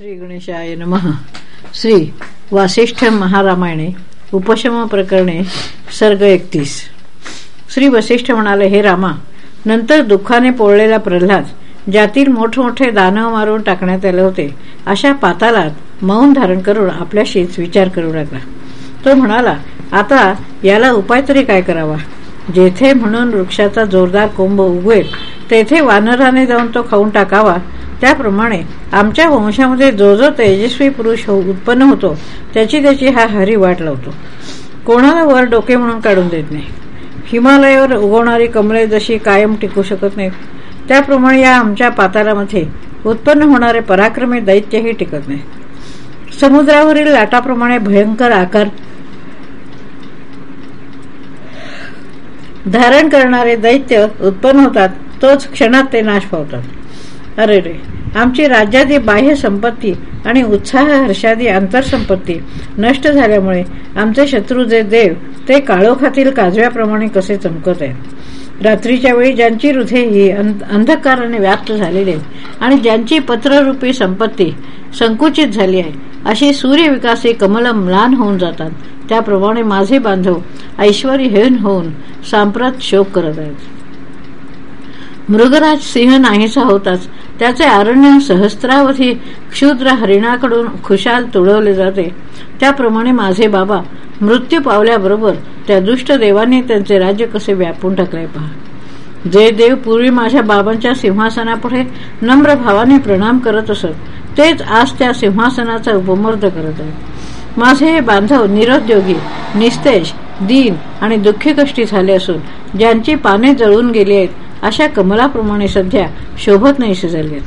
श्री गणेशाय नम. श्री वासिष्ठ महारामायणे उपशम प्रकरणे सर्ग एकतीस. श्री वसिष्ठ म्हणाले हे रामा नंतर दुःखाने पोळलेला प्रल्हाद ज्यातील मोठमोठे दानव मारून टाकण्यात आले होते अशा पातालात मौन धारण करून आपल्याशीच विचार करू लागला. तो म्हणाला आता याला उपाय तरी काय करावा? जेथे म्हणून वृक्षाचा जोरदार कोंब उगवेल तेथे वानराने जाऊन तो खाऊन टाकावा. त्याप्रमाणे आमच्या वंशामध्ये जो जो तेजस्वी पुरुष हो उत्पन्न होतो त्याची त्याची हा हरी वाट लावतो. कोणाला वर डोके म्हणून काढून देत नाही. हिमालयावर उगवणारी कमळे जशी कायम टिकू शकत नाहीत त्याप्रमाणे या आमच्या पातालामध्ये उत्पन्न होणारे पराक्रमी दैत्यही टिकत नाही समुद्रावरील लाटाप्रमाणे भयंकर आकार धारण करणारे दैत्य उत्पन्न होतात तोच क्षणात ते नाश पावतात. अरे रे आमची राज्यादी बाह्य संपत्ती आणि उत्साह हर्षादी आंतरसंपत्ती नष्ट झाल्यामुळे आमचे शत्रू जे देव ते काळोखातील काजव्याप्रमाणे कसे चमकत आहेत. रात्रीच्या वेळी ज्यांची हृदय ही अंधकाराने व्याप्त झालेली आणि ज्यांची पत्ररूपी संपत्ती संकुचित झाली आहे अशी सूर्यविकासी कमल म्लान होऊन जातात. त्याप्रमाणे माझे बांधव ऐश्वर हेन होऊन सांप्रत शोक करत आहेत. मृगराज सिंह नाहीसा होताच. त्याचे अरण्य सहस्त्रावधी क्षुद्र हरिणाकडून खुशाल तुडवले जाते. त्याप्रमाणे माझे बाबा मृत्यू पावल्याबरोबर त्या दुष्ट देवांनी त्यांचे राज्य कसे व्यापून टाकले पहा. जे देव पूर्वी माझ्या बाबांच्या सिंहासनापुढे नम्र भावाने प्रणाम करत असत तेच आज त्या सिंहासनाचा उपमर्द करत आहेत. माझे हे बांधव निरुद्योगी निस्तेज दीन आणि दुःखी कष्टी झाले असून ज्यांची पाने जळून गेली आहेत अशा कमलाप्रमाणे सध्या शोभत नाहीशी झाले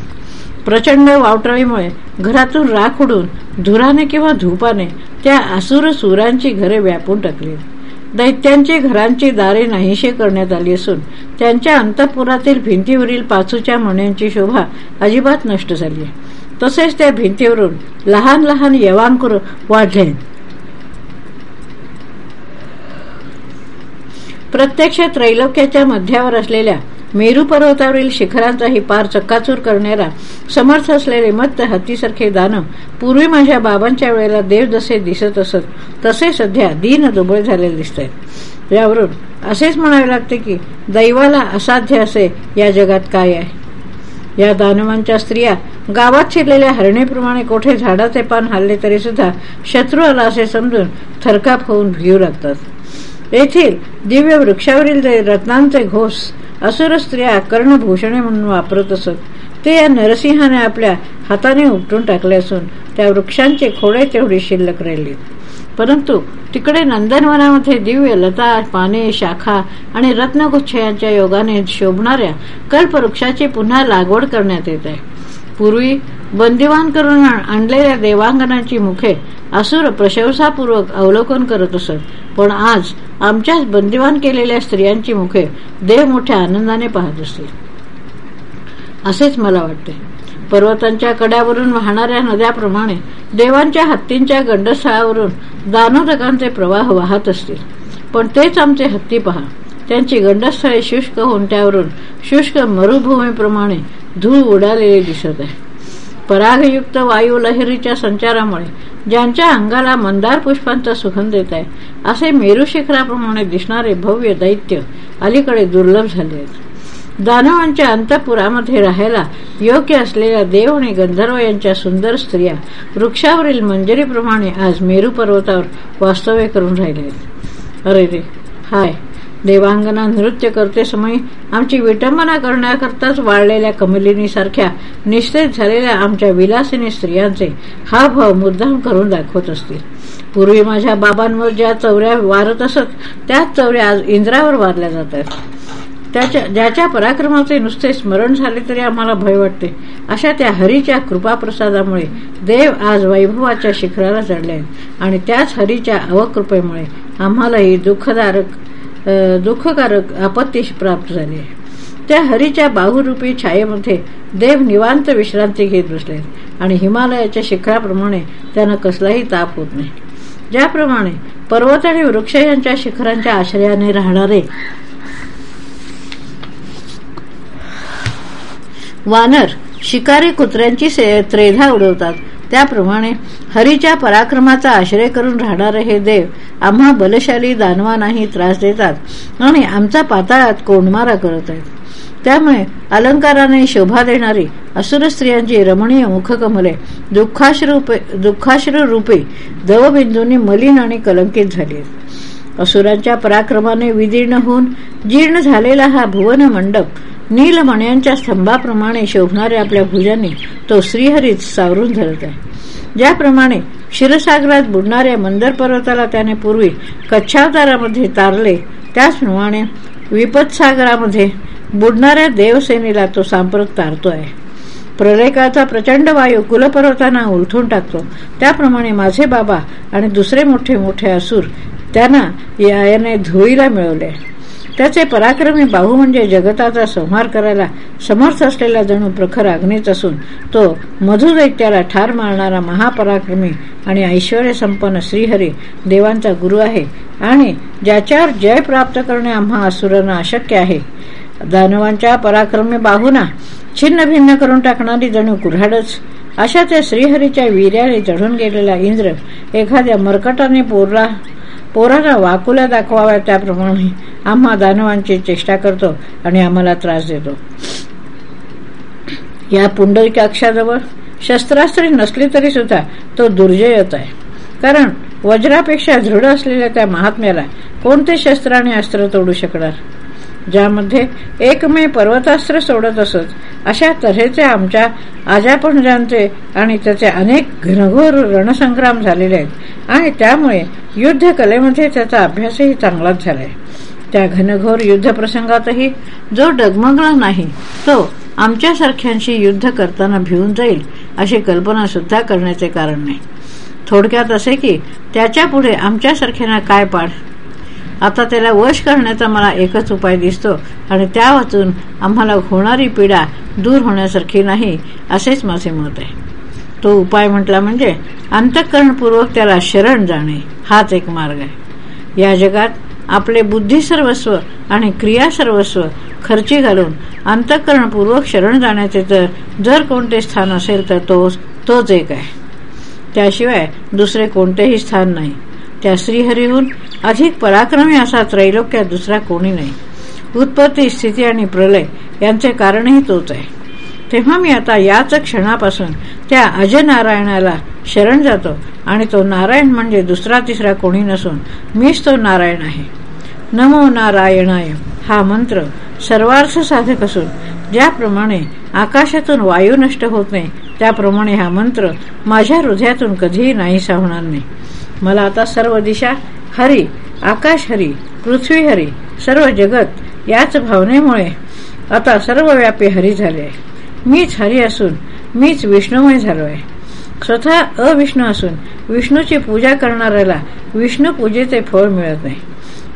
प्रचंड वावटळीमुळे घरातून राख उडून धुराने किंवा धूपाने त्या असुर सुरांची घरे व्यापून टाकली. दैत्यांची घरांची दारे नाहीशे करण्यात आली असून त्यांच्या अंतपुरातील भिंतीवरील पाचूच्या मण्यांची शोभा अजिबात नष्ट झाली. तसेच त्या भिंतीवरून लहान लहान यवांकुर वाढले. प्रत्यक्ष त्रैलोक्याच्या मध्यावर असलेल्या मेरू पर्वतावरील शिखरांचाही पार चक्काचूर करणारा समर्थ असलेले मत्त हत्तीसारखे दानव पूर्वी माझ्या बाबांच्या वेळेला देव जसे दिसत असत तसे सध्या दीन दुबळ झालेले दिसत आहेत यावरून असेच म्हणावे लागते की दैवाला असाध्य असे या जगात काय आहे? या दानवांच्या स्त्रिया गावात शिरलेल्या हरणेप्रमाणे कोठे झाडाचे पान हल्ले तरी सुद्धा शत्रू आला असे समजून थरकाप होऊन भिऊ लागतात. येथील दिव्य वृक्षावरील रत्नांचे घोष असुर स्त्रिया कर्णभूषणे म्हणून वापरत असत ते या नरसिंहाने आपल्या हाताने उपटून टाकले असून त्या वृक्षांचे खोडे तेवढी शिल्लक राहिली. परंतु तिकडे नंदनवनामध्ये दिव्य लता पाने शाखा आणि रत्नगुच्छ यांच्या योगाने शोभणाऱ्या कल्पवृक्षाची पुन्हा लागवड करण्यात येत आहे. पूर्वी बंदिवान करून आणलेल्या देवांगनाची मुखे असुर प्रशंसापूर्वक अवलोकन करत असत. पण आज आमच्याच बंदिवान केलेल्या स्त्रियांची मुखे देव मोठ्या आनंदाने पाहत असतील. असेच मला वाटते. पर्वतांच्या कड्यावरून वाहणाऱ्या नद्याप्रमाणे देवांच्या हत्तींच्या गंडस्थळावरून दानोदकांचे प्रवाह वाहत असतील. पण तेच आमचे हत्ती पहा. त्यांची गंडस्थळे शुष्क होऊन त्यावरून शुष्क मरुभूमीप्रमाणे धूळ उडालेली दिसत आहे. परागयुक्त वायू लहरीच्या संचारामुळे ज्यांच्या अंगाला मंदार पुष्पांचा सुगंध येत आहे असे मेरुशिखराप्रमाणे दिसणारे भव्य दैत्य अलीकडे दुर्लभ झाले आहेत. दानवांच्या अंतपुरामध्ये राहायला योग्य असलेल्या देव आणि गंधर्व यांच्या सुंदर स्त्रिया वृक्षावरील मंजरीप्रमाणे आज मेरू पर्वतावर वास्तव्य करून राहिले आहेत. अरे रे हाय. देवांगना नृत्य करते समय आमची विटंबना करण्याकरताच वाळलेल्या कमलिनीसारख्या निश्चित झालेल्या आमच्या विलासिनी स्त्रियांचे हा भाव मुद्दाम करून दाखवत असतील. पूर्वी माझ्या बाबांवर ज्या चौऱ्या वारत असत त्याच चौऱ्या आज इंद्रावर वारल्या जातात त्याच्या ज्याच्या पराक्रमाचे नुसते स्मरण झाले तरी आम्हाला भय वाटते. अशा त्या हरीच्या कृपाप्रसादामुळे देव आज वैभवाच्या शिखराला चढले आहेत. आणि त्याच हरीच्या अवकृपेमुळे आम्हालाही दुःखदारक दुःखकारक आपत्ती प्राप्त झाली आहे. त्या हरीच्या बाहुरूपी छायेमध्ये देव निवांत विश्रांती घेत बसले आणि हिमालयाच्या शिखराप्रमाणे त्यांना कसलाही ताप होत नाही. ज्याप्रमाणे पर्वत आणि वृक्ष यांच्या शिखरांच्या आश्रयाने राहणारे वानर शिकारी कुत्र्यांची त्रेधा उडवतात. त्याप्रमाणे हरीच्या पराक्रमाचा आश्रय करून राहणारे हे देव आम्हा बलशाली दानवांनाही त्रास देतात आणि आमचा पाताळात कोंडमारा करत आहेत. त्यामुळे अलंकाराने शोभा देणारी असुर स्त्रियांची रमणीय मुखकमले दुःखाश्रूपे दुःखाश्रू रूपे दवबिंदूंनी मलिन आणि कलंकित झाली असुरांच्या पराक्रमाने विदीर्ण होऊन जीर्ण झालेला हा भुवन मंडप नीलमण्यांच्या स्तंभाप्रमाणे शोभणाऱ्या आपल्या भुजांनी तो श्रीहरीत सावरून धरत आहे. ज्याप्रमाणे क्षीरसागरात बुडणाऱ्या मंदर पर्वताला त्याने पूर्वी कच्छावतारामध्ये तारले त्याचप्रमाणे विपतसागरामध्ये बुडणाऱ्या देवसेनेला तो सांप्रत तारतो आहे प्रलयकाचा प्रचंड वायू कुलपर्वतांना उलथून टाकतो. त्याप्रमाणे माझे बाबा आणि दुसरे मोठे मोठे असुर त्यांना याने धुळीला मिळवले. त्याचे पराक्रमी बाहू म्हणजे जगताचा संहार करायला समर्थ असलेला जणू प्रखर अग्नीच असून तो मधुदैत्याला ठार मारणारा महापराक्रमी आणि ऐश्वर संपन्न श्रीहरी देवांचा गुरु आहे आणि ज्याच्यावर जय प्राप्त करणे आम्हा असुरांना अशक्य आहे. दानवांच्या पराक्रमी बाहूना छिन्न भिन्न करून टाकणारी जणू कुऱ्हाडच. अशा त्या श्रीहरीच्या वीर्याने चढून गेलेला इंद्र एखाद्या मरकटाने पोरला पोरांना वाकुल्या दाखवाव्या त्याप्रमाणे. आम्हा दानवांची चेष्टा करतो आणि आम्हाला त्रास देतो. या पुंडलिकाक्षाजवळ शस्त्रास्त्रे नसली तरी सुद्धा तो दुर्जयत आहे. कारण वज्रापेक्षा दृढ असलेल्या त्या महात्म्याला कोणते शस्त्र आणि अस्त्र तोडू शकणार? ज्यामध्ये एकमेव पर्वतास्त्र सोडत असत. अशा तऱ्हेचे आमच्या आजापणजांचे आणि त्याचे अनेक घनघोर रणसंग्राम झालेले आहेत. आणि त्यामुळे युद्ध कलेमध्ये त्याचा अभ्यासही चांगलाच झालाय. त्या घनघोर युद्ध प्रसंगातही जो डगमगला नाही तो आमच्यासारख्यांशी युद्ध करताना भिवून जाईल अशी कल्पना सुद्धा करण्याचे कारण नाही. थोडक्यात असे की त्याच्या पुढे आमच्यासारख्यांना काय पाड आता त्याला वश करण्याचा मला एकच उपाय दिसतो. आणि त्या वाचून आम्हाला होणारी पीडा दूर होण्यासारखी नाही असेच माझे मत आहे. तो उपाय म्हटला म्हणजे अंतःकरणपूर्वक त्याला शरण जाणे हाच एक मार्ग आहे. या जगात आपले बुद्धी सर्वस्व आणि क्रिया सर्वस्व खर्ची घालून अंतःकरणपूर्वक शरण जाण्याचे तर जर कोणते स्थान असेल तर तो तोच एक आहे. त्याशिवाय दुसरे कोणतेही स्थान नाही. त्या श्रीहरीहून अधिक पराक्रमी असा त्रैलोक्यात दुसरा कोणी नाही. उत्पत्ती स्थिती आणि प्रलय यांचे कारणही तोच आहे. तेव्हा मी आता याच क्षणापासून त्या अजय नारायणाला शरण जातो आणि तो नारायण म्हणजे दुसरा तिसरा कोणी नसून मीच तो नारायण आहे. नमो नारायणाय हा मंत्र सर्वार्थ साधक असून ज्याप्रमाणे आकाशातून वायू नष्ट होत नाही त्याप्रमाणे हा मंत्र माझ्या हृदयातून कधीही नाहीसा होणार नाही. मला आता सर्व दिशा हरी आकाश हरी पृथ्वी हरी सर्व जगत याच भावनेमुळे आता सर्व व्यापी हरी झाले. आहे मीच हरी असून मीच विष्णुमय झालो आहे स्वतः अविष्णू असून विष्णूची पूजा करणाऱ्याला विष्णू पूजेचे फळ मिळत नाही.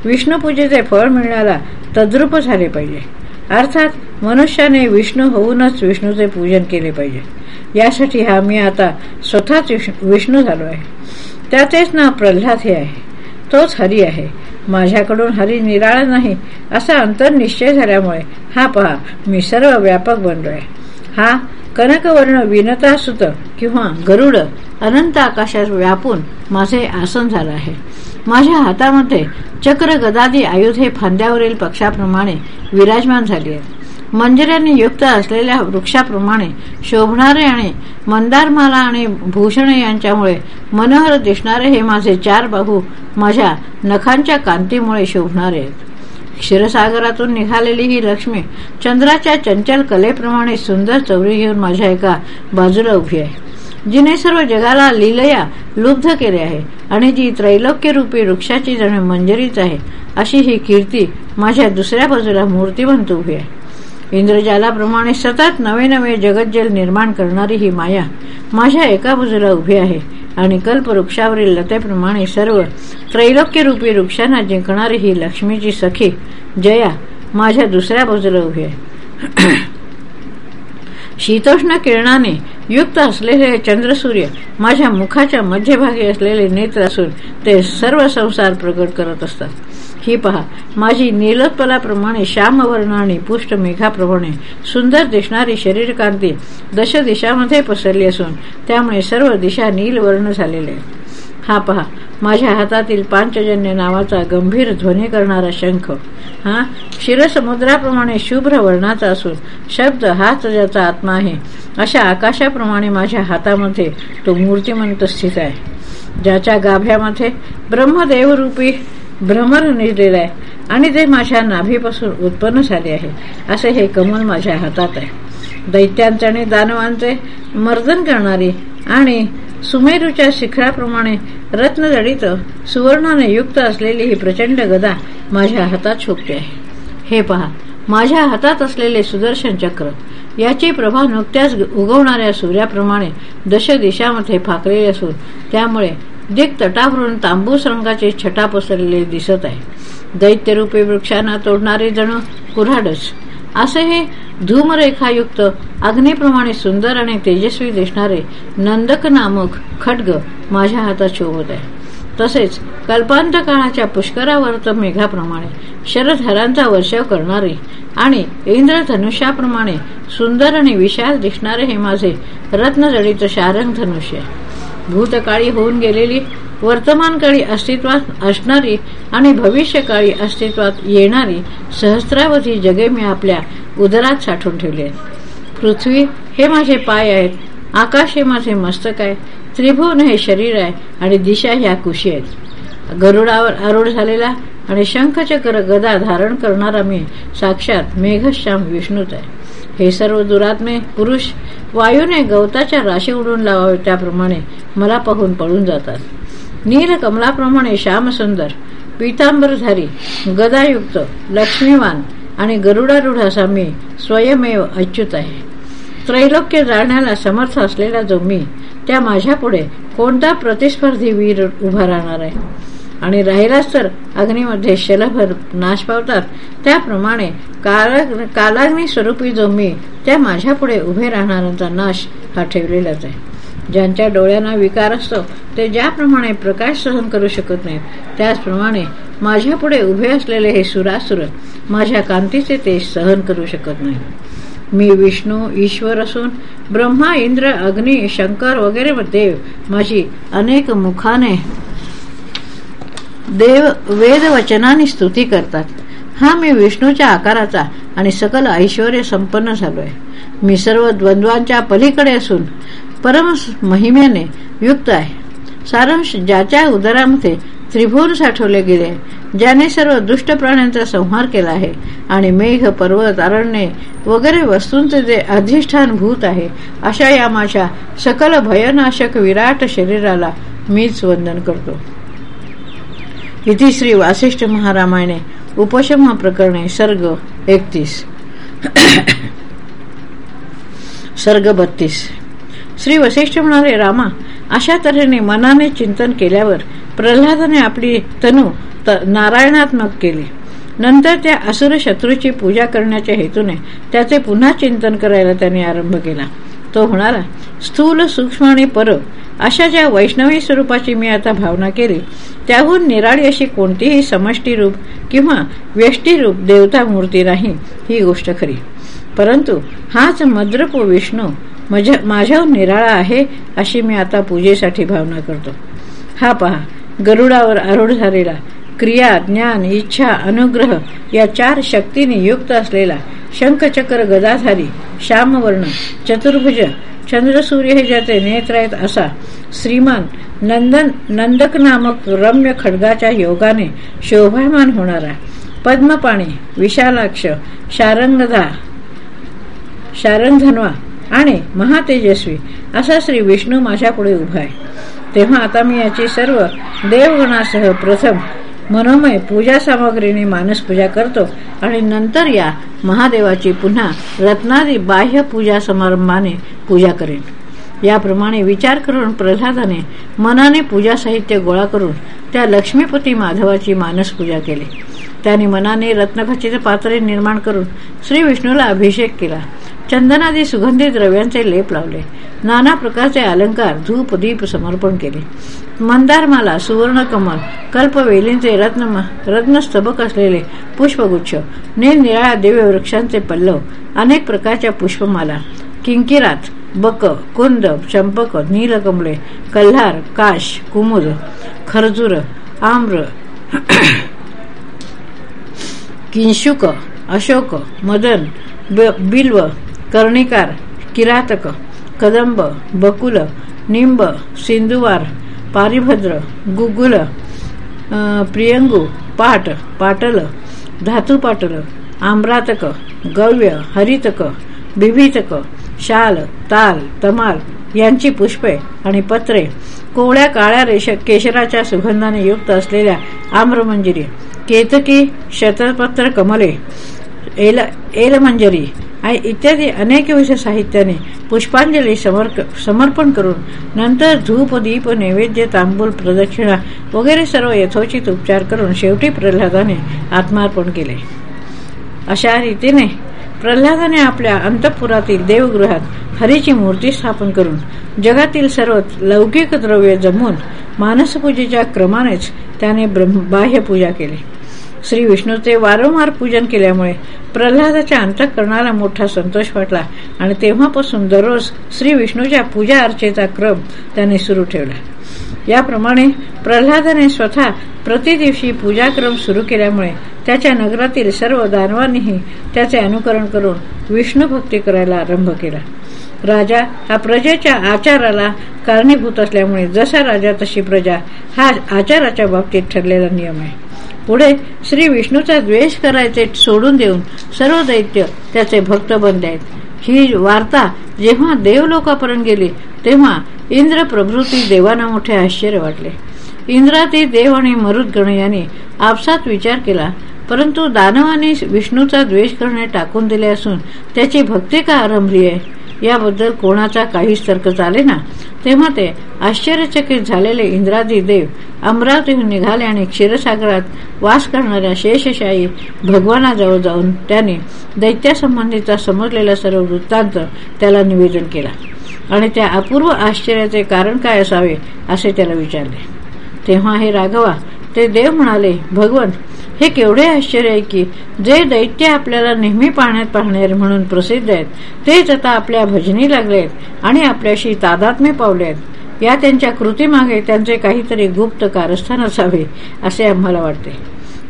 विष्णू पूजेचे फळ मिळण्याला तद्रूप झाले पाहिजे. अर्थात मनुष्याने विष्णू होऊनच विष्णूचे पूजन केले पाहिजे. यासाठी हा मी आता स्वतःच विष्णू झालो आहे त्याचेच नाव प्रल्हाद हे आहे. तोच हरी आहे. माझ्याकडून हरी निराळा नाही. असा अंतर निश्चय झाल्यामुळे हा पहा मी सर्व व्यापक बनलोय. हा कनकवर्ण विनतासुत किंवा गरुड अनंत आकाशात व्यापून माझे आसन झालं आहे. माझ्या हातामध्ये चक्र गदादी हे फांद्यावरील पक्षाप्रमाणे विराजमान झाली आहेत. मंजऱ्याने युक्त असलेल्या वृक्षाप्रमाणे शोभणारे आणि मंदारमाला आणि भूषण यांच्यामुळे मनोहर दिसणारे हे माझे चार बाहू माझ्या नखांच्या कांतीमुळे शोभणारे आहेत. क्षीरसागरातून निघालेली ही लक्ष्मी चंद्राच्या चंचल कलेप्रमाणे सुंदर चौरी घेऊन माझ्या एका बाजूला उभी आहे. जिने सर्व जगाला लिलया लुब्ध केले आहे आणि जी त्रैलोक्य रूपी वृक्षाची जण मंजरीच आहे अशी ही कीर्ती माझ्या दुसऱ्या बाजूला मूर्तीवंत उभी आहे. इंद्रजालाप्रमाणे सतत नवे नवे जगज्जल निर्माण करणारी ही माया माझ्या एका बाजूला उभी आहे आणि कल्पवृक्षावरील लतेप्रमाणे सर्व त्रैलोक्यरूपी वृक्षांना जिंकणारी ही लक्ष्मीची सखी जया माझ्या दुसऱ्या बाजूला उभी आहे. शीतोष्ण किरणाने युक्त असलेले चंद्रसूर्य माझ्या मुखाच्या मध्यभागी असलेले नेत्र असून ते सर्व संसार प्रकट करत असतात. ही पहा. माझी नीलोत्पलाप्रमाणे श्यामवर्ण आणि पुष्ट मेघाप्रमाणे सुंदर दिसणारी शरीरकांती दश दिशामध्ये पसरली असून त्यामुळे सर्व दिशा नीलवर्ण झालेले हा पहा. माझ्या हातातील पांचजन्य नावाचा गंभीर ध्वनी करणारा शंख. हा? क्षीरसमुद्राप्रमाणे शुभ्र वर्णाचा असून शब्द हाच ज्याचा आत्मा आहे. अशा आकाशाप्रमाणे माझ्या हातामध्ये तो मूर्तिमंत स्थित आहे. ज्याच्या गाभ्यामध्ये ब्रह्मदेवरूपी भ्रमर निजलेला आहे. आणि ते माझ्या नाभीपासून उत्पन्न झाले आहे असे हे कमल माझ्या हातात आहे. दैत्यांचे आणि दानवांचे मर्दन करणारी आणि सुमेरूच्या शिखराप्रमाणे रत्नजडित सुवर्णाने युक्त असलेली ही प्रचंड गदा माझ्या हातात शोभते आहे. हे पहा माझ्या हातात असलेले सुदर्शन चक्र याची प्रभा नुकत्याच उगवणाऱ्या सूर्याप्रमाणे दश दिशामध्ये फाकलेली असून त्यामुळे जे तटावरून तांबूस रंगाचे छटा पसरलेले दिसत आहे. दैत्यरूपी वृक्षांना तोडणारे जण कुऱ्हाडच. असे हे धूमरेखायुक्त अग्निप्रमाणे सुंदर आणि तेजस्वी दिसणारे नंदक नामक खड्ग माझ्या हातात शोभत आहे. तसेच कल्पांत काळाच्या पुष्करावर्त मेघाप्रमाणे शरधरांचा वर्षाव करणारे आणि इंद्रधनुष्याप्रमाणे सुंदर आणि विशाल दिसणारे हे माझे रत्नजडित शारंग धनुष्य भूतकाळी होऊन गेलेली वर्तमानकाळी अस्तित्वात असणारी आणि भविष्यकाळी अस्तित्वात येणारी सहस्रावधी जगे मी आपल्या उदरात साठवून ठेवली आहेत. पृथ्वी हे माझे पाय आहेत आकाश हे माझे मस्तक आहे त्रिभुवन हे शरीर आहे आणि दिशा ह्या कुशी आहेत. गरुडावर आरूढ झालेला आणि शंखचक्र गदा धारण करणारा मी साक्षात मेघश्याम विष्णूच आहे. हे सर्व दुरात्मे पुरुष वायूने गवताच्या राशी उडून लावावे त्याप्रमाणे मला पाहून पळून जातात. नील कमलाप्रमाणे श्यामसुंदर पीतांबरधारी गदायुक्त लक्ष्मीवान आणि गरुडारूढ असा मी स्वयमेव अच्युत आहे. त्रैलोक्य जाळण्याला समर्थ असलेला जो मी त्या माझ्यापुढे कोणता प्रतिस्पर्धी वीर उभा राहणार आहे? आणि राहिलाच तर अग्नीमध्ये शलभर नाश पावतात. त्याप्रमाणे कालाग्नी स्वरूपी जो मी त्या माझ्यापुढे उभे राहणाऱ्यांचा नाश हा ठेवलेलाच आहे. ज्यांच्या डोळ्यांना विकार असतो ते ज्याप्रमाणे प्रकाश सहन करू शकत नाहीत त्याचप्रमाणे माझ्यापुढे उभे असलेले हे सुरासुर माझ्या कांतीचे ते सहन करू शकत नाही मी विष्णू ईश्वर असून ब्रह्मा इंद्र अग्नी शंकर वगैरे देव माझी अनेक मुखाने देव वेदवचनाने स्तुती करतात. हा मी विष्णूच्या आकाराचा आणि सकल ऐश्वर संपन्न झालोय. मी सर्व द्वंद्वांच्या पलीकडे असून परम महिमेने युक्त आहे. सारांश ज्याच्या उदरामध्ये त्रिभुवन साठवले गेले ज्याने सर्व दुष्ट प्राण्यांचा संहार केला आहे आणि मेघ पर्वत अरण्ये वगैरे वस्तूंचे जे अधिष्ठान भूत आहे अशा या माझ्या सकल भयनाशक विराट शरीराला मीच वंदन करतो. इति श्री वासिष्ठ महारामायणे उपशमा प्रकरणे सर्ग एकतीस. सर्ग बत्तीस. श्री वसिष्ठ म्हणाले रामा अशा तऱ्हेने मनाने चिंतन केल्यावर प्रल्हादाने आपली तनु नारायणात्मक केली. नंतर त्या असुर शत्रूची पूजा करण्याच्या हेतूने त्याचे पुन्हा चिंतन करायला त्याने आरंभ केला. तो होणारा स्थूल सूक्ष्म आणि पर अशा ज्या वैष्णवी स्वरूपाची मी आता भावना केली त्याहून निराळी अशी कोणतीही समष्टीरूप किंवा व्यष्टीरूप देवता मूर्ती नाही ही गोष्ट खरी. परंतु हाच मद्रपो विष्णू माझ्या निराळा आहे अशी मी आता पूजेसाठी भावना करतो. हा पहा गरुडावर आरूढ झालेला क्रिया ज्ञान इच्छा अनुग्रह या चार शक्तीने युक्त असलेला शंखचक्र गदाधारी श्यामवर्ण चतुर्भुज चंद्रसूर्य हे ज्याचे नेत्र आहेत असा श्रीमान नंदन नंदक नामक रम्य खडगाच्या योगाने शोभायमान होणारा पद्मपाणी विशालाक्ष शारंगधा शारंगधनवा आणि महातेजस्वी असा श्री विष्णू माझ्यापुढे उभा आहे. तेव्हा आता मी याची सर्व देवगणासह प्रथम मनोमय पूजा सामग्रीने माणूस पूजा करतो आणि नंतर या महादेवाची पुन्हा रत्नादी बाह्य पूजा समारंभाने पूजा करेन. याप्रमाणे विचार करून प्रल्हादाने मनाने पूजा साहित्य गोळा करून त्या लक्ष्मीपती माधवाची मानस पूजा केली. त्याने मनाने रत्नखचित पात्रे निर्माण करून श्री विष्णूला अभिषेक केला. चंदनादी सुगंधी द्रव्यांचे लेप लावले. नाना प्रकारचे अलंकार धूप दीप समर्पण केले. मंदारमाला सुवर्णकमल कल्पवेलींचे रत्न रत्नस्तबक असलेले पुष्पगुच्छ निरनिराळ्या दिव्य वृक्षांचे पल्लव अनेक प्रकारच्या पुष्पमाला किंकिरात बक कुंद चंपक नीलकमळे कल्हार काश कुमुद खरजूर आम्र किंशुक अशोक मदन बिल्व कर्णिकार किरातक कदंब बकुल निंब सिंधुवार पारिभद्र गुगुल प्रियंगू पाट पाटल धातुपाटल आम्रातक गव्य हरितक बिभीतक शाल ताल तमाल यांची पुष्पे आणि पत्रे कोवळ्या काळ्या रेष केशराच्या सुगंधाने युक्त असलेल्या आम्रमंजिरी केतकी शतपत्र कमले एल एलमंजरी आणि इत्यादी अनेक विषय साहित्याने पुष्पांजली समर्पण करून नंतर धूप दीप नैवेद्य तांबूल प्रदक्षिणा वगैरे सर्व यथोचित उपचार करून शेवटी प्रल्हादाने आत्मार्पण केले. अशा रीतीने प्रल्हादाने आपल्या अंतपुरातील देवगृहात हरीची मूर्ती स्थापन करून जगातील सर्व लौकिक द्रव्य जमवून मानसपूजेच्या क्रमानेच त्याने बाह्य पूजा केली. श्री विष्णूचे वारंवार पूजन केल्यामुळे प्रल्हादाच्या अंतःकरणाला मोठा संतोष वाटला आणि तेव्हापासून दररोज श्री विष्णूच्या पूजा अर्चेचा क्रम त्याने सुरू ठेवला. याप्रमाणे प्रल्हादाने स्वतः प्रतिदिवशी पूजाक्रम सुरू केल्यामुळे त्याच्या नगरातील सर्व दानवांनीही त्याचे अनुकरण करून विष्णू भक्ती करायला आरंभ केला. राजा हा प्रजेच्या आचाराला कारणीभूत असल्यामुळे जसा राजा तशी प्रजा हा आचाराच्या बाबतीत ठरलेला नियम आहे. पुढे श्री विष्णूचा द्वेष करायचे सोडून देऊन सर्व दैत्य त्याचे भक्त बनले. आहेत ही वार्ता जेव्हा देवलोकापर्यंत गेली तेव्हा इंद्र प्रभृती देवांना मोठे आश्चर्य वाटले. इंद्राती देव आणि मरुदगण यांनी आपसात विचार केला परंतु दानवाने विष्णूचा द्वेष करणे टाकून दिले असून त्याची भक्ती का आरंभली आहे? याबद्दल कोणाचा काहीच तर्क चाले ना. तेव्हा ते आश्चर्यचकित झालेले इंद्रादी देव अमरावतीहून निघाले आणि क्षीरसागरात वास करणाऱ्या शेषशाही भगवानाजवळ जाऊन त्याने दैत्यासंबंधीचा समजलेला सर्व वृत्तांत त्याला निवेदन केला. आणि त्या अपूर्व आश्चर्याचे कारण काय असावे असे त्याला विचारले. तेव्हा हे राघवा ते देव म्हणाले भगवंत हे केवढे आश्चर्य आहे की जे दैत्य आपल्याला नेहमी पाहण्यात पाहणारे म्हणून प्रसिद्ध आहेत तेच आता आपल्या भजनी लागले आहेत आणि आपल्याशी तादात्म्य पावले आहेत. या त्यांच्या कृतीमागे त्यांचे काहीतरी गुप्त कारस्थान असावे असे आम्हाला वाटते.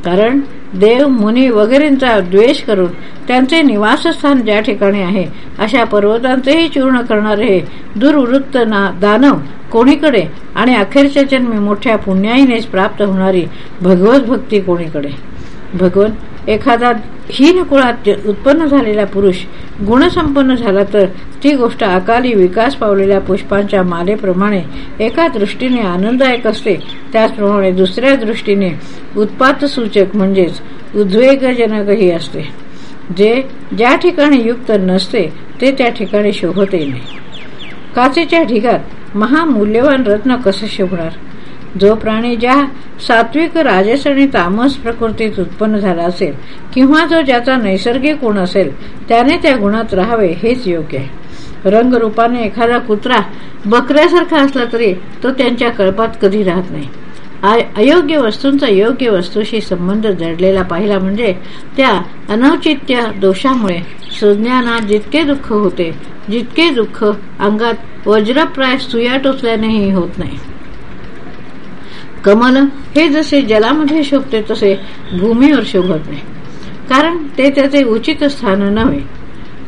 कारण देव मुनी वगैरेंचा द्वेष करून त्यांचे निवासस्थान ज्या ठिकाणी आहे अशा पर्वतांचेही चूर्ण करणारे हे दुर्वृत्त दानव कोणीकडे? आणि अखेरच्या जन्मी मोठ्या पुण्याईनेच प्राप्त होणारी भगवत भक्ती कोणीकडे? भगवन एखादा हीन कुळात उत्पन्न झालेला पुरुष गुणसंपन्न झाला तर ती गोष्ट अकाली विकास पावलेल्या पुष्पांच्या मालेप्रमाणे एका दृष्टीने आनंददायक असते. त्याचप्रमाणे दुसऱ्या दृष्टीने उत्पात सूचक म्हणजेच उद्वेगजनकही असते. जे ज्या ठिकाणी युक्त नसते ते त्या ठिकाणी शोभते नाही काचेच्या ढिगात महामूल्यवान रत्न कसं शोभणार? जो प्राणी ज्या सात्विक राजस आणि तामस प्रकृतीत उत्पन्न झाला असेल किंवा जो ज्याचा नैसर्गिक गुण असेल त्याने त्या गुणात राहावे हेच योग्य आहे. रंगरूपाने एखादा कुत्रा बकऱ्यासारखा असला तरी तो त्यांच्या कळपात कधी राहत नाही. अयोग्य वस्तूंचा योग्य वस्तूशी संबंध जडलेला पाहिला म्हणजे त्या अनौचित्य दोषामुळे सुज्ञानात जितके दुःख होते जितके दुःख अंगात वज्रप्राय सुया टोचल्यानेही होत नाही. कमल हे जसे जलामध्ये शोभते तसे भूमीवर शोभत. नाही कारण ते त्याचे उचित स्थान नव्हे.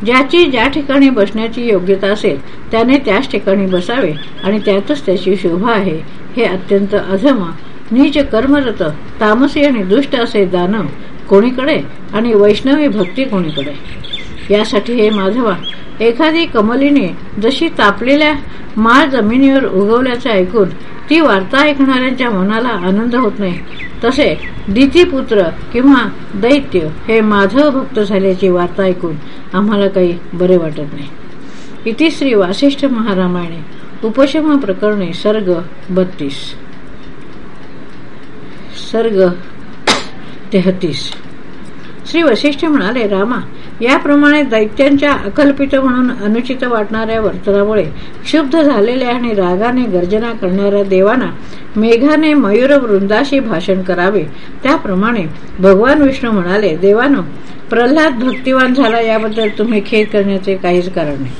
ज्याची ज्या ठिकाणी बसण्याची योग्यता असेल त्याने त्याच ठिकाणी बसावे आणि त्यातच त्याची शोभा आहे हे अत्यंत अधम नीच कर्मरत तामसी आणि दुष्ट असे दानव कोणीकडे आणि वैष्णवी भक्ती कोणीकडे? यासाठी हे माधवा एखादी कमलीने जशी तापलेल्या माळ जमिनीवर उगवल्याचे ऐकून ती वार्ता ऐकणाऱ्यांच्या मनाला आनंद होत नाही. तसे दितीपुत्र किंवा दैत्य हे माधव भक्त झाल्याची वार्ता ऐकून आम्हाला काही बरे वाटत नाही. इति श्री वासिष्ठ महारामायणे उपशमा प्रकरणे सर्ग बत्तीस. सर्ग तेहतीस. श्री वशिष्ठ म्हणाले रामा याप्रमाणे दैत्यांच्या अकल्पित म्हणून अनुचित वाटणाऱ्या वर्तनामुळे क्षुब्ध झालेल्या आणि रागाने गर्जना करणाऱ्या देवांना मेघाने मयूर वृंदाशी भाषण करावे. त्याप्रमाणे भगवान विष्णू म्हणाले देवानो प्रल्हाद भक्तिवान झाला याबद्दल तुम्ही खेद करण्याचे काहीच कारण नाही.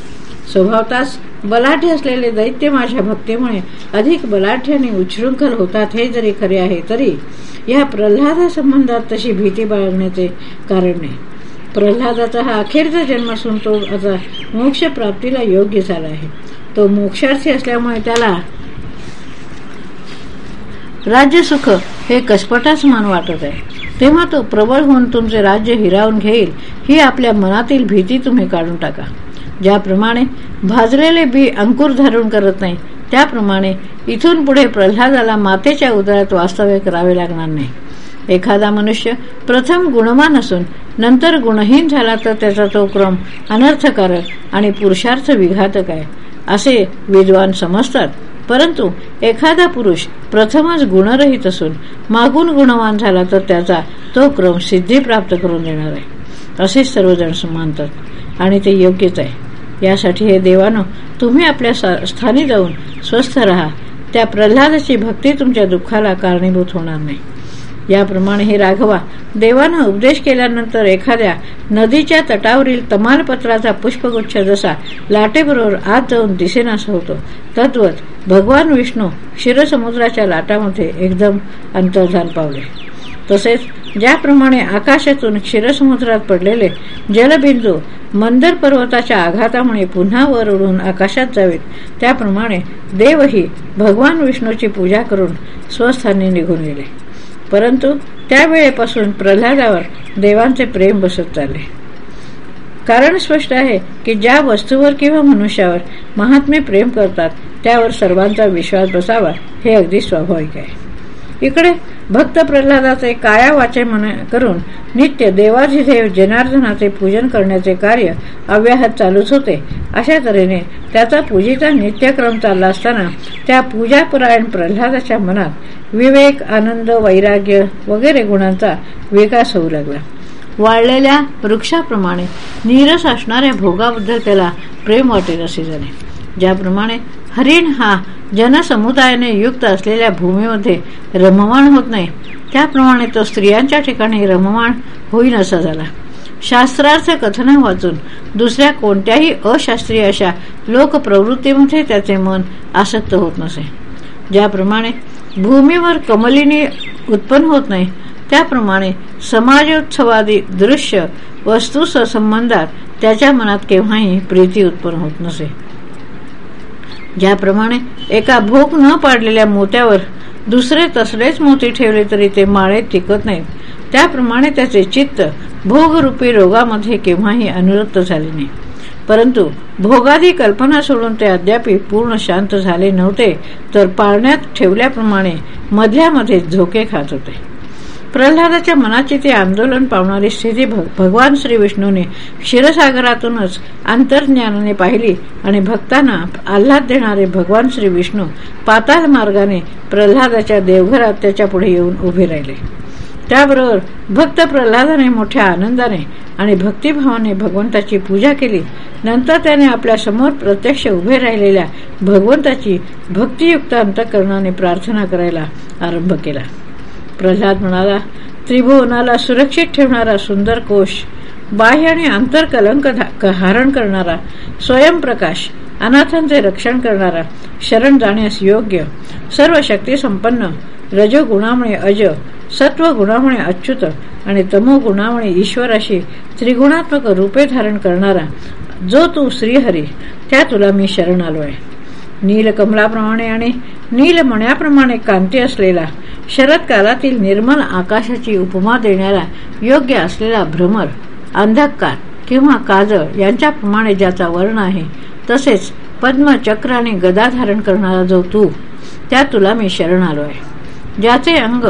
स्वभावताच बलाढ्य असलेले दैत्य माझ्या भक्तीमुळे अधिक बलाढ्याने उच्छृंखल होतात हे जरी खरे आहे तरी या प्रल्हादा संबंधात तशी भीती बाळगण्याचे कारण नाही. प्रल्हादाचा हा अखेरचा जन्म असून तो आता मोक्ष प्राप्तीला योग्य झाला आहे. तो मोक्षार्थी असल्यामुळे त्याला राज्य सुख हे कसपटाच मान वाटत आहे. तेव्हा तो प्रबळ होऊन तुमचे राज्य हिरावून घेईल ही आपल्या मनातील भीती तुम्ही काढून टाका. ज्याप्रमाणे भाजलेले बी अंकुर धारण करत नाही त्याप्रमाणे इथून पुढे प्रल्हादाला मातेच्या उदरात वास्तव्य करावे लागणार नाही. एखादा मनुष्य प्रथम गुणवान असून नंतर गुणहीन झाला तर त्याचा तो क्रम अनर्थकारक आणि पुरुषार्थ विघातक आहे. असे विद्वान समजतात. परंतु एखादा पुरुष प्रथमच गुणरहित असून मागून गुणवान झाला तर त्याचा तो क्रम सिद्धी प्राप्त करून देणार आहे. असेच सर्वजण मानतात आणि ते योग्यच आहे. यासाठी हे देवानो तुम्ही आपल्या स्थानी जाऊन स्वस्थ राहा. त्या प्रल्हादाची भक्ती तुमच्या दुःखाला कारणीभूत होणार नाही. याप्रमाणे हे राघवा देवानं उपदेश केल्यानंतर एखाद्या नदीच्या तटावरील तमालपत्राचा पुष्पगुच्छ जसा लाटेबरोबर आत जाऊन दिसेनासा होतो तद्वत भगवान विष्णू क्षीरसमुद्राच्या लाटामध्ये एकदम अंतर्धान पावले. तसेच ज्याप्रमाणे आकाशातून क्षीरसमुद्रात पडलेले जलबिंदू मंदर पर्वताच्या आघातामुळे पुन्हा वर उडून आकाशात जावेत. त्याप्रमाणे देवही भगवान विष्णूची पूजा करून स्वस्थानी निघून गेले. परंतु त्यावेळेपासून प्रल्हादावर देवांचे प्रेम बसत चालले. कारण स्पष्ट आहे की ज्या वस्तूवर किंवा मनुष्यावर महात्मे प्रेम करतात त्यावर सर्वांचा विश्वास बसावा हे अगदी स्वाभाविक आहे. इकडे भक्त प्रल्हादाचे काया वाचे करून नित्य देवाधिदेव जनार्दनाचे पूजन करण्याचे कार्य अव्याहत चालूच होते. अशा तऱ्हेने त्याचा पूजेचा नित्यक्रम चालला असताना त्या पूजापरायण प्रल्हादाच्या मनात विवेक आनंद वैराग्य वगैरे गुणांचा विकास होऊ लागला. वाळलेल्या वृक्षाप्रमाणे नीरस असणाऱ्या भोगाबद्दल त्याला प्रेम वाटेल असे झाले. ज्याप्रमाणे हरिण हा जनसमुदायाने युक्त असलेल्या भूमीमध्ये रममाण होत नाही. त्याप्रमाणे तो स्त्रियांच्या ठिकाणी रममाण होईन असा झाला. शास्त्रार्थ कथन वाचून दुसऱ्या कोणत्याही अशास्त्रीय अशा लोकप्रवृत्तीमध्ये त्याचे मन आसक्त होत नसे. ज्याप्रमाणे भूमीवर कमलिनी उत्पन्न होत नाही त्याप्रमाणे समाजोत्सवादी दृश्य वस्तूसंबंधात त्याच्या मनात केव्हाही प्रीती उत्पन्न होत नसे. ज्याप्रमाणे एका भोग न पाडलेल्या मोत्यावर दुसरे तसलेच मोती ठेवले तरी ते माळेत टिकत नाहीत. त्याप्रमाणे त्याचे चित्त भोगरूपी रोगामध्ये केव्हाही अनुरक्त झाले नाही. परंतु भोगादी कल्पना सोडून ते अद्याप पूर्ण शांत झाले नव्हते तर पाळण्यात ठेवल्याप्रमाणे मधल्यामध्ये झोके खात होते. प्रल्हादाच्या मनाची ती आंदोलन पावणारी स्थिती भगवान श्री विष्णूने क्षीरसागरातूनच अंतर्ज्ञानाने पाहिली आणि भक्तांना आल्हाद देणारे भगवान श्री विष्णू पाताल मार्गाने प्रल्हादाच्या देवघरात त्याच्या पुढे येऊन उभे राहिले. त्याबरोबर भक्त प्रल्हादाने मोठ्या आनंदाने आणि भक्तिभावाने भगवंताची पूजा केली. नंतर त्याने आपल्यासमोर प्रत्यक्ष उभे राहिलेल्या भगवंताची भक्तियुक्त अंतकरणाने प्रार्थना करायला आरंभ केला. प्रल्हाद म्हणाला त्रिभुवनाला सुरक्षित ठेवणारा सुंदर कोश बाह्य आणि आंतरकलंक हारण करणारा स्वयंप्रकाश अनाथांचे रक्षण करणारा शरण जाण्यास योग्य सर्व शक्ती संपन्न रजोगुणामुळे अज सत्व गुणामुळे अच्युत आणि तमो गुणामुळे ईश्वर अशी त्रिगुणात्मक रूपे धारण करणारा जो तू श्रीहरी त्या तुला मी शरण आलो आहे नीलकमलाप्रमाणे आणि नीलमण्याप्रमाणे कांती असलेला शरदकालातील निर्मल आकाशाची उपमा देण्याला योग्य असलेला भ्रमर अंधकार किंवा काजळ यांच्याप्रमाणे ज्याचा वर्ण आहे तसेच पद्मचक्र आणि गदा धारण करणारा जो तू त्या तुला मी शरण आलो आहे. ज्याचे अंग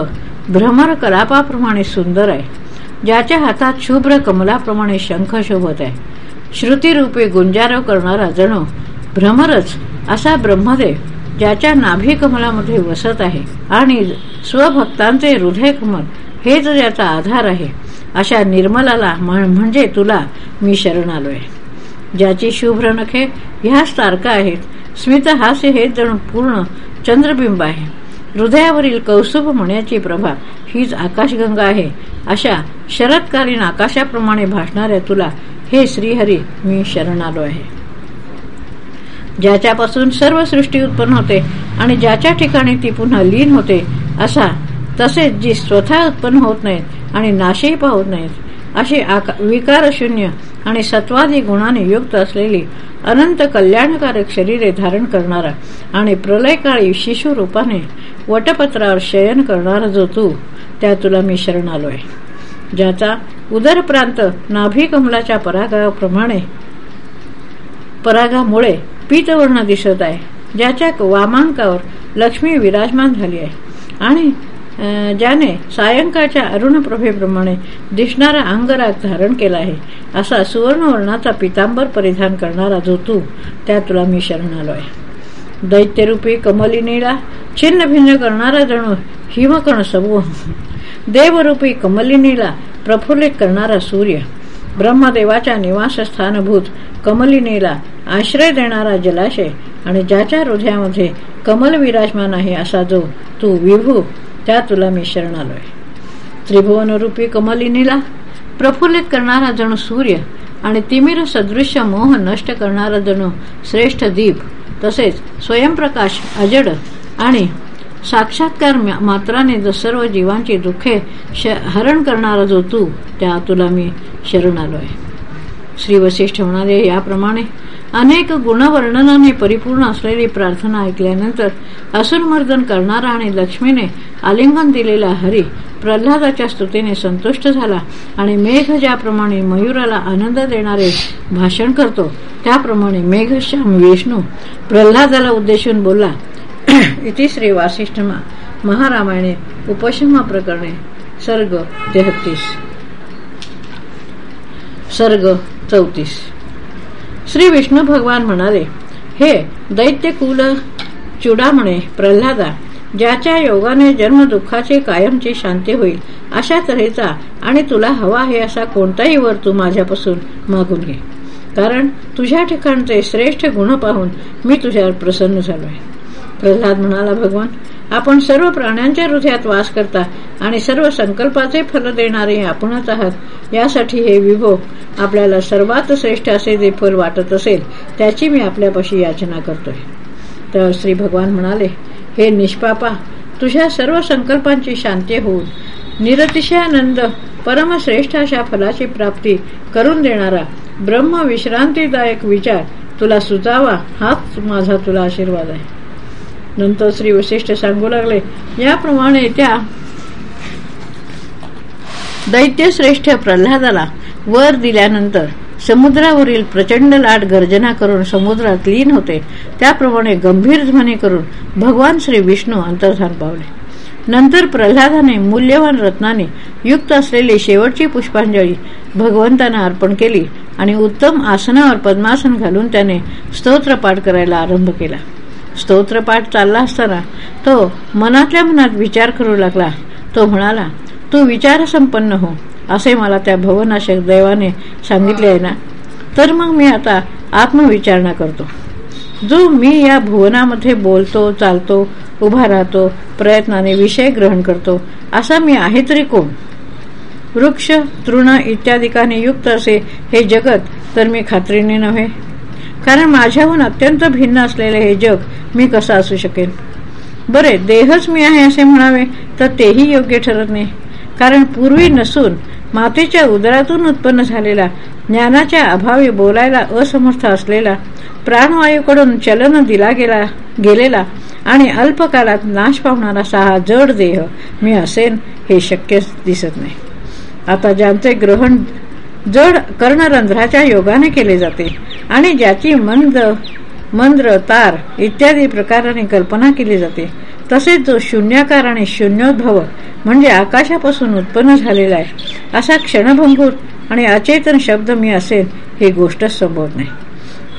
भ्रमर कलापाप्रमाणे सुंदर आहे ज्याच्या हातात शुभ्र कमलाप्रमाणे शंख शोभत आहे. श्रुतीरूपी गुंजारव करणारा जणू भ्रमरच असा ब्रह्मदेव ज्याच्या नाभिकमलामध्ये वसत आहे आणि स्वभक्तांचे हृदय कमल हेच ज्याचा आधार आहे अशा निर्मलाला म्हणजे तुला मी शरण आलोय ज्याची शुभ्र नखे ह्याच तारका आहेत स्मित हास्य हे जण पूर्ण चंद्रबिंब आहे. हृदयावरील कौसुभ म्हणण्याची प्रभा हीच आकाशगंगा आहे अशा शरदकालीन आकाशाप्रमाणे भासणाऱ्या तुला हे श्रीहरी मी शरण आलो आहे ज्याच्यापासून सर्व सृष्टी उत्पन्न होते आणि ज्याच्या ठिकाणी ती पुन्हा लीन होते असा तसेच जी स्वतः उत्पन्न होत नाहीत आणि नाशही पाहत नाहीत अशी विकारशून्य आणि सत्वादी गुणाने युक्त असलेली अनंत कल्याणकारक शरीरे धारण करणारा आणि प्रलयकाळी शिशु रूपाने वटपत्रावर शयन करणारा जो तू त्या तुला मी शरण आलोय ज्याचा उदर प्रांत नाभी कमलाच्या परागाप्रमाणे परागामुळे पीतवर्ण दिसत आहे. ज्याच्या वामांकावर लक्ष्मी विराजमान झाली आहे. आणि ज्याने सायंकाळच्या अरुणप्रभेप्रमाणे दिसणारा अंगराग धारण केला आहे असा सुवर्णवर्णाचा पितांबर परिधान करणारा जो तू त्या तुला मी शरण आलो आहे. दैत्यरूपी कमलिनीला छिन्न भिन्न करणारा जणू हिमकण समूह. देवरूपी कमलिनीला प्रफुल्लित करणारा सूर्य. ब्रह्मदेवाच्या निवासस्थानभूत कमलिनीला आश्रय देणारा जलाशय आणि ज्याच्या हृदयामध्ये कमल विराजमान आहे असा जो तू विभू त्या तुला मी शरण आलोय त्रिभुवनरूपी कमलिनीला प्रफुल्लित करणारा जणू सूर्य आणि तिमिर सदृश्य मोह नष्ट करणारा जणू श्रेष्ठ दीप तसेच स्वयंप्रकाश अजड आणि साक्षात्कार मात्राने सर्व जीवांची दुःखे हरण करणारा जो तू त्या तुला मी शरण आलोय. श्री वसिष्ठ म्हणाले याप्रमाणे अनेक गुणवर्णनाने परिपूर्ण असलेली प्रार्थना ऐकल्यानंतर असुरमर्दन करणारा आणि लक्ष्मीने आलिंगन दिलेला हरी प्रल्हादाच्या स्तुतीने संतुष्ट झाला आणि मेघ ज्याप्रमाणे मयुराला आनंद देणारे भाषण करतो त्याप्रमाणे मेघश्याम विष्णू प्रल्हादाला उद्देशून बोलला इति श्री वासिष्ठ महारामायणे उपशमा प्रकरणे सर्ग तेहतीस सर्ग चौतीस. श्री विष्णू भगवान म्हणाले हे दैत्य कुल चुडामणे प्रल्हादा ज्याच्या योगाने जन्म दुःखाची कायमची शांती होईल अशा तऱ्हेचा आणि तुला हवा आहे असा कोणताही वर तू माझ्यापासून मागून घे. कारण तुझ्या ठिकाणचे श्रेष्ठ गुण पाहून मी तुझ्यावर प्रसन्न झालो आहे. प्रल्हाद म्हणाला भगवान आपण सर्व प्राण्यांच्या हृदयात वास करता आणि सर्व संकल्पाचे फल देणारे आपणच आहात. यासाठी हे विभो आपल्याला सर्वात श्रेष्ठ असे जे फल वाटत असेल त्याची मी आपल्यापाशी याचना करतोय. तर श्री भगवान म्हणाले हे निष्पापा तुझ्या सर्व संकल्पांची शांती होऊन निरतिशयानंद परमश्रेष्ठ अशा फलाची प्राप्ती करून देणारा ब्रह्म विश्रांतीदायक विचार तुला सुचावा हाच माझा तुला आशीर्वाद आहे. नंतर श्री वशिष्ठ सांगू लागले याप्रमाणे त्या दैत्यश्रेष्ठ प्रल्हादाला वर दिल्यानंतर समुद्रावरील प्रचंड लाट गर्जना करून समुद्रात लीन होते. त्याप्रमाणे गंभीर ध्वनी करून भगवान श्री विष्णू अंतर्धान पावले. नंतर प्रल्हादाने मूल्यवान रत्नाने युक्त असलेली शेवटची पुष्पांजली भगवंतांना अर्पण केली आणि उत्तम आसनावर पद्मासन घालून त्याने स्तोत्रपाठ करायला आरंभ केला. स्तोत्रपाठ चालला असताना तो मनातल्या मनात विचार करू लागला. तो म्हणाला तू विचार संपन्न हो असे मला त्या भवनाशक दैवाने सांगितले आहे ना? तर मग मी आता आत्मविचारणा करतो. जो मी या भुवनामध्ये बोलतो चालतो उभा राहतो प्रयत्नाने विषय ग्रहण करतो असा मी आहे तरी कोण? वृक्ष तृण इत्यादिकाने युक्त असे हे जगत तर मी खात्रीने नव्हे. कारण माझ्याहून अत्यंत भिन्न असलेले हे जग मी कसं असू शकेन? बरे देहच मी आहे असे म्हणावे तर तेही योग्य ठरत नाही. कारण पूर्वी नसून मातेच्या उदरातून उत्पन्न झालेला ज्ञानाच्या अभावी बोलायला असमर्थ असलेला प्राणवायूकडून चलन दिला गेला गेलेला आणि अल्पकालात नाश पावणारा सहा जड देह मी असेन हे शक्यच दिसत नाही. आता ज्यांचे ग्रहण जड कर्णरंध्राच्या योगाने केले जाते. आणि ज्याची मंद मंद्र तार इत्यादी प्रकाराने कल्पना केली जाते. तसेच जो शून्याकार आणि शून्योद्भव म्हणजे आकाशापासून उत्पन्न झालेला आहे असा क्षणभंगूर आणि अचेतन शब्द मी असेल ही गोष्टच संभवत नाही.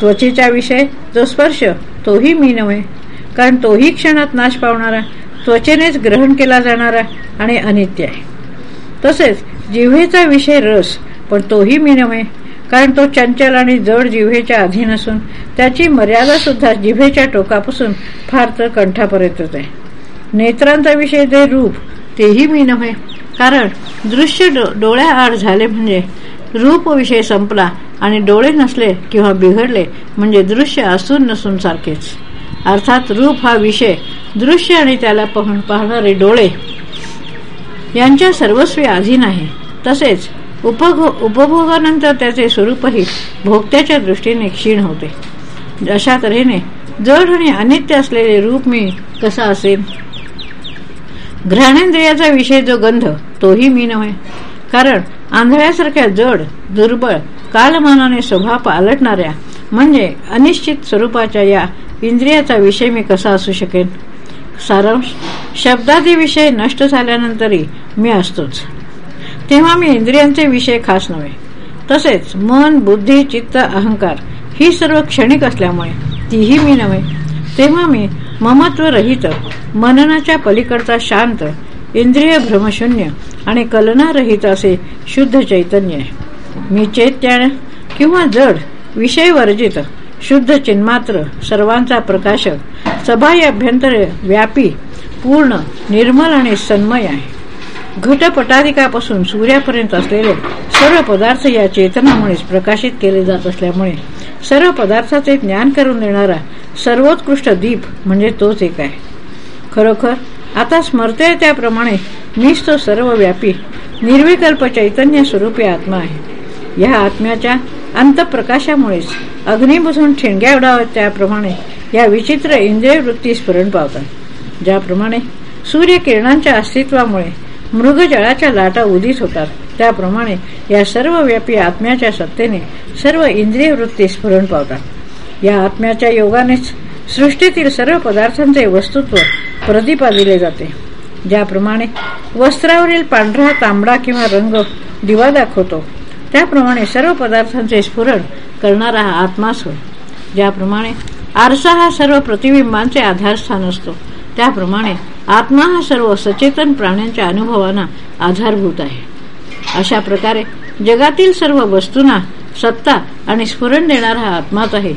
त्वचेचा विषय जो स्पर्श तोही मी नव्हे. कारण तोही क्षणात नाश पावणारा त्वचेनेच ग्रहण केला जाणारा आणि अनित्य आहे. तसेच जिव्हेचा विषय रस पण तोही मी नव्हे. कारण तो चंचल आणि जड जिव्हेच्या अधीन असून त्याची मर्यादा सुद्धा जिव्हेच्या टोकापासून फार तर कंठापर्यंतच आहे. नेत्रांचा विषय जे रूप तेही मी नव्हे. कारण दृश्य डो झाले म्हणजे रूप विषय संपला आणि डोळे नसले किंवा बिघडले म्हणजे दृश्य असून नसून सारखेच. अर्थात रूप हा विषय दृश्य आणि त्याला पाहणारे डोळे यांच्या सर्वस्वी अधीन आहे. तसेच उपभोगानंतर त्याचे स्वरूपही भोगत्याच्या दृष्टीने क्षीण होते. अशा तऱ्हेने जड आणि अनित्य असलेले रूप मी कसा असेल घ्राणेंद्रियाचा विषय जो गंध तोही मी नव्हे. कारण आंधळ्यासारख्या जड दुर्बळ कालमानाने स्वभाव पालटणाऱ्या म्हणजे अनिश्चित स्वरूपाच्या या इंद्रियाचा विषय मी कसा असू शकेन? सारांश शब्दादी विषय नष्ट झाल्यानंतरही मी असतोच. तेव्हा मी इंद्रियांचे विषय खास नव्हे. तसेच मन बुद्धी चित्त अहंकार ही सर्व क्षणिक असल्यामुळे तीही मी नव्हे. तेव्हा मी ममत्व रहित मननाच्या पलीकडचा शांत इंद्रिय भ्रमशून्य आणि कलनारहित असे शुद्ध चैतन्य आहे. मी चैत्याण किंवा जड विषय वर्जित शुद्ध चिन्मात्र सर्वांचा प्रकाशक सबाई अभ्यंतर व्यापी पूर्ण निर्मल आणि सन्मय आहे. घटपटाधिकापासून सूर्यापर्यंत असलेले सर्व पदार्थ या चेतनामुळेच प्रकाशित केले जात असल्यामुळे सर्व पदार्थाचे ज्ञान करून देणारा सर्वोत्कृष्ट दीप म्हणजे तोच एक आहे. खरोखर आता स्मरते त्याप्रमाणे मीच तो सर्व व्यापी निर्विकल्प चैतन्य स्वरूपी आत्मा आहे. या आत्म्याच्या अंतप्रकाशामुळेच अग्निपासून ठिणग्या उडावत त्याप्रमाणे या विचित्र इंद्रिय वृत्ती स्मरण पावतात. ज्याप्रमाणे सूर्यकिरणांच्या अस्तित्वामुळे मृगजळाच्या लाटा उदित होतात. त्याप्रमाणे या सर्व व्यापी आत्म्याच्या सत्तेने सर्व इंद्रिय वृत्ती स्फुरण पावतात. या आत्म्याच्या योगानेच सृष्टीतील सर्व पदार्थांचे वस्तुत्व प्रतिपादिले जाते. ज्याप्रमाणे वस्त्रावरील पांढरा तांबडा किंवा रंग दिवा दाखवतो त्याप्रमाणे सर्व पदार्थांचे स्फुरण करणारा हा आत्माच होय ज्याप्रमाणे आरसा हा सर्व प्रतिबिंबांचे आधारस्थान असतो त्याप्रमाणे आत्मा हा सर्व सचेतन प्राण्यांच्या अनुभवांना आधारभूत आहे. अशा प्रकारे जगातील सर्व वस्तूंना सत्ता आणि स्फुरण देणारा हा आत्माच आहे.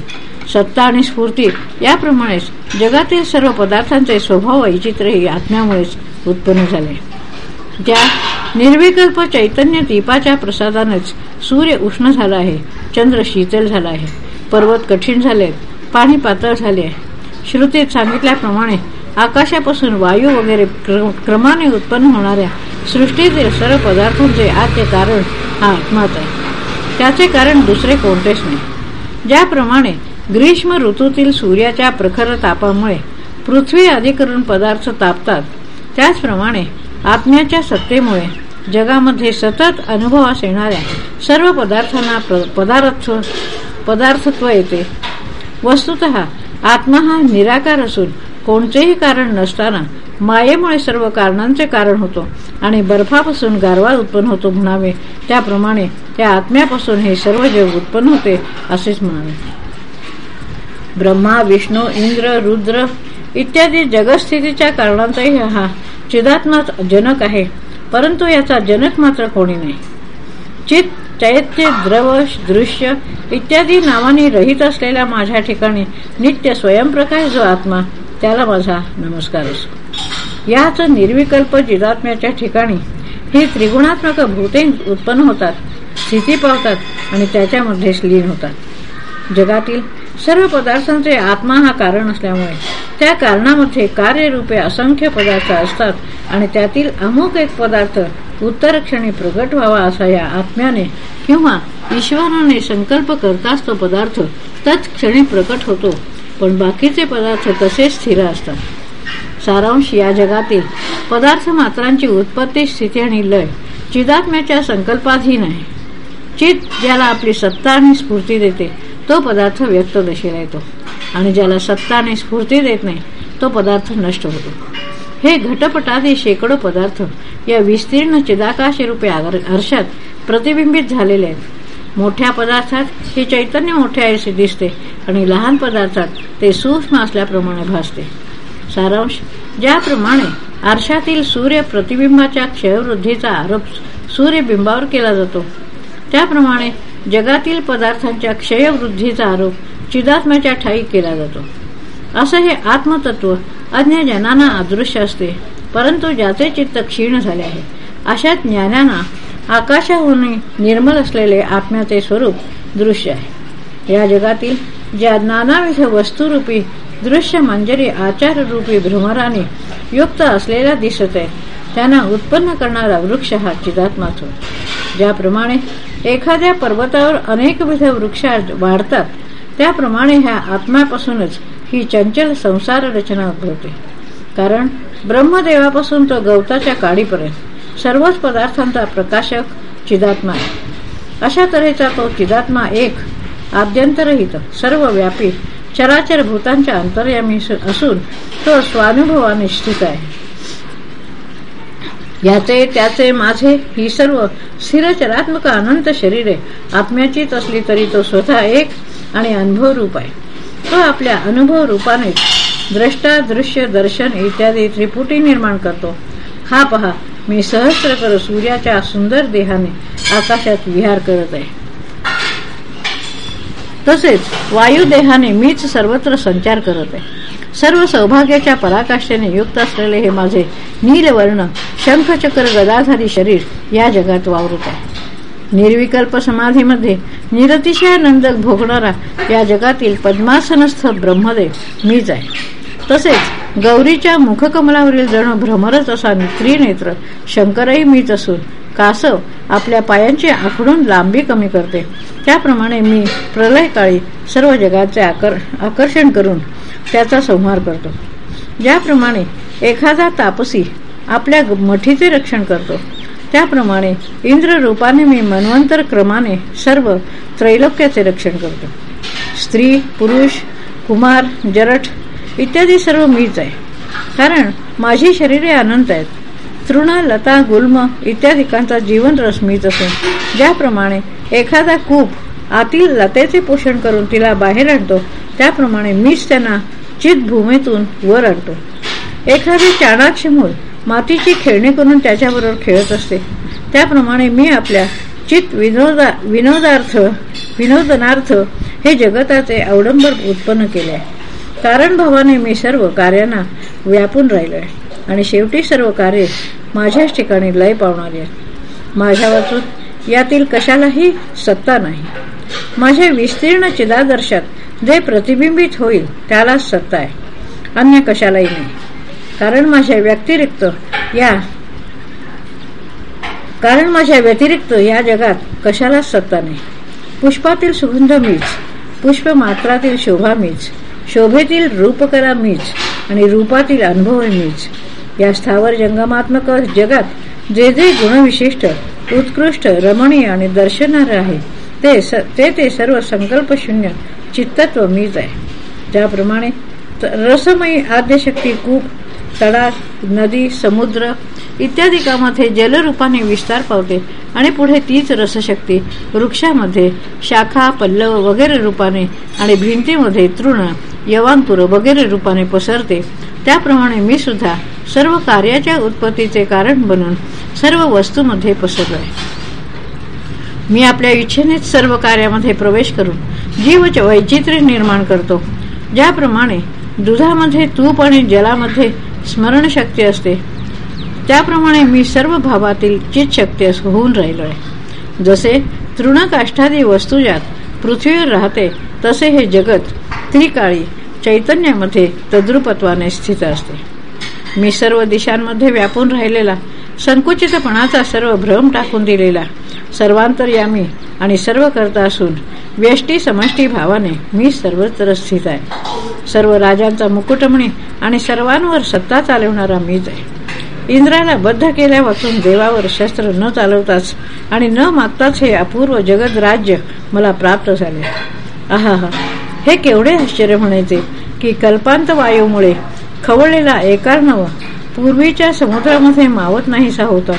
सत्ता आणि स्फूर्ती याप्रमाणेच जगातील सर्व पदार्थांचे स्वभाव वैचित्र्यही आत्म्यामुळेच उत्पन्न झाले. ज्या निर्विकल्प चैतन्य दीपाच्या प्रसादानेच सूर्य उष्ण झाला आहे चंद्र शीतल झाला आहे पर्वत कठीण झाले पाणी पातळ झाले आहे. श्रुतीत सांगितल्याप्रमाणे आकाशापासून वायू वगैरे क्रमाने उत्पन्न होणाऱ्या सृष्टीतील सर्व पदार्थांचे आद्य कारण हा आत्माच आहे. त्याचे कारण दुसरे कोणतेच नाही. ज्याप्रमाणे ग्रीष्म ऋतूतील सूर्याच्या प्रखर तापामुळे पृथ्वी अधिकरण पदार्थ तापतात त्याचप्रमाणे आत्म्याच्या सत्तेमुळे जगामध्ये सतत अनुभवास येणाऱ्या सर्व पदार्थांना पदार्थ पदार्थत्व येते. वस्तुत आत्मा हा निराकार असून कोणतेही कारण नसताना मायेमुळे सर्व कारणांचे कारण होतो आणि बर्फापासून गारवा उत्पन्न होतो म्हणावे. त्याप्रमाणे त्या आत्म्यापासून हे सर्व जग उत्पन्न होते असेच म्हणावे. ब्रह्मा विष्णू इंद्र रुद्र इत्यादी जगस्थितीच्या कारणांचाही हा चिदात्माच जनक आहे परंतु याचा जनक मात्र कोणी नाही. चित चैत्य द्रव दृश्य इत्यादी नावाने रहित असलेल्या माझ्या ठिकाणी नित्य स्वयंप्रकाश जो आत्मा त्याला माझा नमस्कार असो. याच निर्विकल्प जिरात्म्याच्या ठिकाणी हे त्रिगुणात्मक भूते उत्पन्न होतात स्थिती पावतात आणि त्याच्यामध्ये लीन होतात. जगातील सर्व पदार्थांचे आत्मा हा कारण असल्यामुळे त्या कारणामध्ये कार्यरूपे असंख्य पदार्थ असतात आणि त्यातील अमुक एक पदार्थ उत्तर क्षणी प्रगट व्हावा असा या आत्म्याने किंवा ईश्वराने संकल्प करताच तो पदार्थ तत्क्षणी प्रकट होतो. पण बाकीचे पदार्थ तसेच स्थिर असतात. सारांश या जगातील पदार्थ मात्रांची उत्पत्ती स्थिती आणि लय चिदात्म्याच्या संकल्पाधीन आहे. चित ज्याला आपली सत्ता आणि स्फूर्ती देते तो पदार्थ व्यक्त दशेला येतो. आणि ज्याला सत्ता आणि स्फूर्ती देत नाही तो पदार्थ नष्ट होतो. हे घटपटादी शेकडो पदार्थ या विस्तीर्ण चिदाकाश रूपे हर्षात प्रतिबिंबित झालेले आहेत. मोठ्या पदार्थात हे चैतन्य मोठे आहे दिसते आणि लहान पदार्थात ते सूक्ष्म असल्याप्रमाणे भासते. सारांश ज्याप्रमाणे आरशातील सूर्य प्रतिबिंबाच्या क्षयवृद्धीचा आरोप सूर्यबिंबावर केला जातो त्याप्रमाणे जगातील पदार्थांच्या क्षयवृद्धीचा आरोप चिदात्म्याच्या ठाई केला जातो. असं हे आत्मतत्व अज्ञजनांना अदृश्य असते परंतु ज्याचे चित्त क्षीण झाले आहे अशा ज्ञानांना आकाशाहून निर्मल असलेले आत्म्याचे स्वरूप दृश्य आहे. या जगातील ज्या नानाविध वस्तुरूपी दृश्य मंजरी आचाररूपी भ्रमराने युक्त असलेला दिसत आहे त्यांना उत्पन्न करणारा वृक्ष हा चिदात्माच. होय ज्याप्रमाणे एखाद्या पर्वतावर अनेकविध वृक्ष वाढतात त्याप्रमाणे ह्या आत्म्यापासूनच ही चंचल संसार रचना उद्भवते कारण ब्रह्मदेवापासून तो गवताच्या काडीपर्यंत सर्वच पदार्थांचा प्रकाशक चिदात्मा आहे. अशा तऱ्हेचा तो चिदात्मा एक आद्यंतरहित सर्व व्यापी चराचर भूतांच्या अंतर्यामी असून तो स्वानुभवाने स्थित आहे. याचे त्याचे माझे ही सर्व स्थिरचरात्मक अनंत शरीरे आत्म्याचीच असली तरी तो स्वतः एक आणि अनुभव रूप आहे. तो आपल्या अनुभव रूपाने द्रष्टा दृश्य दर्शन इत्यादी त्रिपुटी निर्माण करतो. हा पहा मी सहस्त्र सूर्याच्या सुंदर देहाने आकाशात विहार करत आहे. तसेच वायुदेहाने मीच सर्वत्र संचार करत आहे. सर्व सौभाग्याच्या पराकाष्ठेने युक्त असलेले हे माझे नीलवर्ण शंखचक्र गदाधारी शरीर या जगात वावरत आहे. निर्विकल्प समाधीमध्ये निरतिशयानंद भोगणारा या जगातील पद्मासनस्थ ब्रह्मदेव मीच आहे. तसेच गौरीच्या मुखकमलावरील जण भ्रमरच असा त्रिनेत्र शंकरही मीच असून कासव आपल्या पायांची आखडून लांबी कमी करते. त्याप्रमाणे मी प्रलयकाळी सर्व जगाचे आकर्षण करून त्याचा संहार करतो. ज्याप्रमाणे एखादा तापसी आपल्या मठीचे रक्षण करतो. त्याप्रमाणे इंद्र रूपाने मी मनवंतर क्रमाने सर्व त्रैलोक्याचे रक्षण करतो. स्त्री पुरुष कुमार जरठ इत्यादी सर्व मीच आहे. कारण माझी शरीरे अनंत आहेत. तृण लता गुल्म इत्यादिकांचा जीवन रस मीच असून ज्याप्रमाणे एखादा कूप आतील लतेचे पोषण करून तिला बाहेर आणतो त्याप्रमाणे मीच त्यांना चितभूमीतून वर आणतो. एखादे चाणाक्ष मूल मातीची खेळणी करून त्याच्याबरोबर खेळत असते त्याप्रमाणे मी आपल्या चित विनोदा विनोदार्थ विनोदनार्थ हे जगताचे अवडंबर उत्पन्न केले आहे. कारण भावाने मी सर्व कार्यांना व्यापून राहिलो आहे आणि शेवटी सर्व कार्य माझ्याच ठिकाणी लय पावणारी आहेत माझ्या यातील कशालाही सत्ता नाही. माझ्या विस्तीर्ण चिदादर्शात जे प्रतिबिंबित होईल त्यालाच सत्ता आहे. अन्य कशालाही नाही. कारण माझ्या व्यतिरिक्त या कारण माझ्या व्यतिरिक्त या जगात कशालाच सत्ता नाही. पुष्पातील सुगंध मीच पुष्प मात्रातील शोभा मीच शोभेतील रूपकला मीच आणि रूपातील अनुभव मीच या स्थावर जंगमात्मक जगात जे जे गुणविशिष्ट उत्कृष्ट रमणीय आणि दर्शनार आहे ते ते ते सर्व संकल्पशून्य चित्तत्व मीच आहे. ज्याप्रमाणे रसमयी आद्यशक्ती कूप तडाख नदी समुद्र इत्यादी कामाथे जलरूपाने विस्तार पावते आणि पुढे तीच रसशक्ती वृक्षामध्ये शाखा पल्लव वगैरे रूपाने आणि भिंतीमध्ये तृण यवांकुर वगैरे रूपाने पसरते. त्याप्रमाणे मी सुद्धा सर्व कार्याच्या उत्पत्तीचे कारण बनून सर्व वस्तूमध्ये पसरलो आहे मी आपल्या इच्छेनेच सर्व कार्यामध्ये प्रवेश करून जीव वैचित्र्य निर्माण करतो. ज्याप्रमाणे दुधामध्ये तूप आणि जलामध्ये स्मरणशक्ती असते. त्याप्रमाणे मी सर्व भावातील चितशक्ती होऊन राहिलो आहे जसे तृणकाष्ठादी वस्तू पृथ्वीवर राहते तसे हे जगत त्रिकाळी चैतन्यामध्ये तद्रुपत्वाने स्थित असते. मी सर्व दिशांमध्ये व्यापून राहिलेला संकुचितपणाचा सर्व भ्रम टाकून दिलेला सर्वांतरयामी आणि सर्व करता असून व्यष्टी समष्टी भावाने मी सर्वत्र स्थित आहे. सर्व राजांचा मुकुटमणी आणि सर्वांवर सत्ता चालवणारा मीच आहे. इंद्राला बद्ध केल्यापासून देवावर शस्त्र न चालवताच आणि न मागताच हे अपूर्व जगद राज्य मला प्राप्त झाले. आहा हे. केवढे आश्चर्य म्हणायचे की कल्पांत वायूमुळे खवळलेला एकार्णव पूर्वीच्या समुद्रामध्ये मावत नाहीसा होता.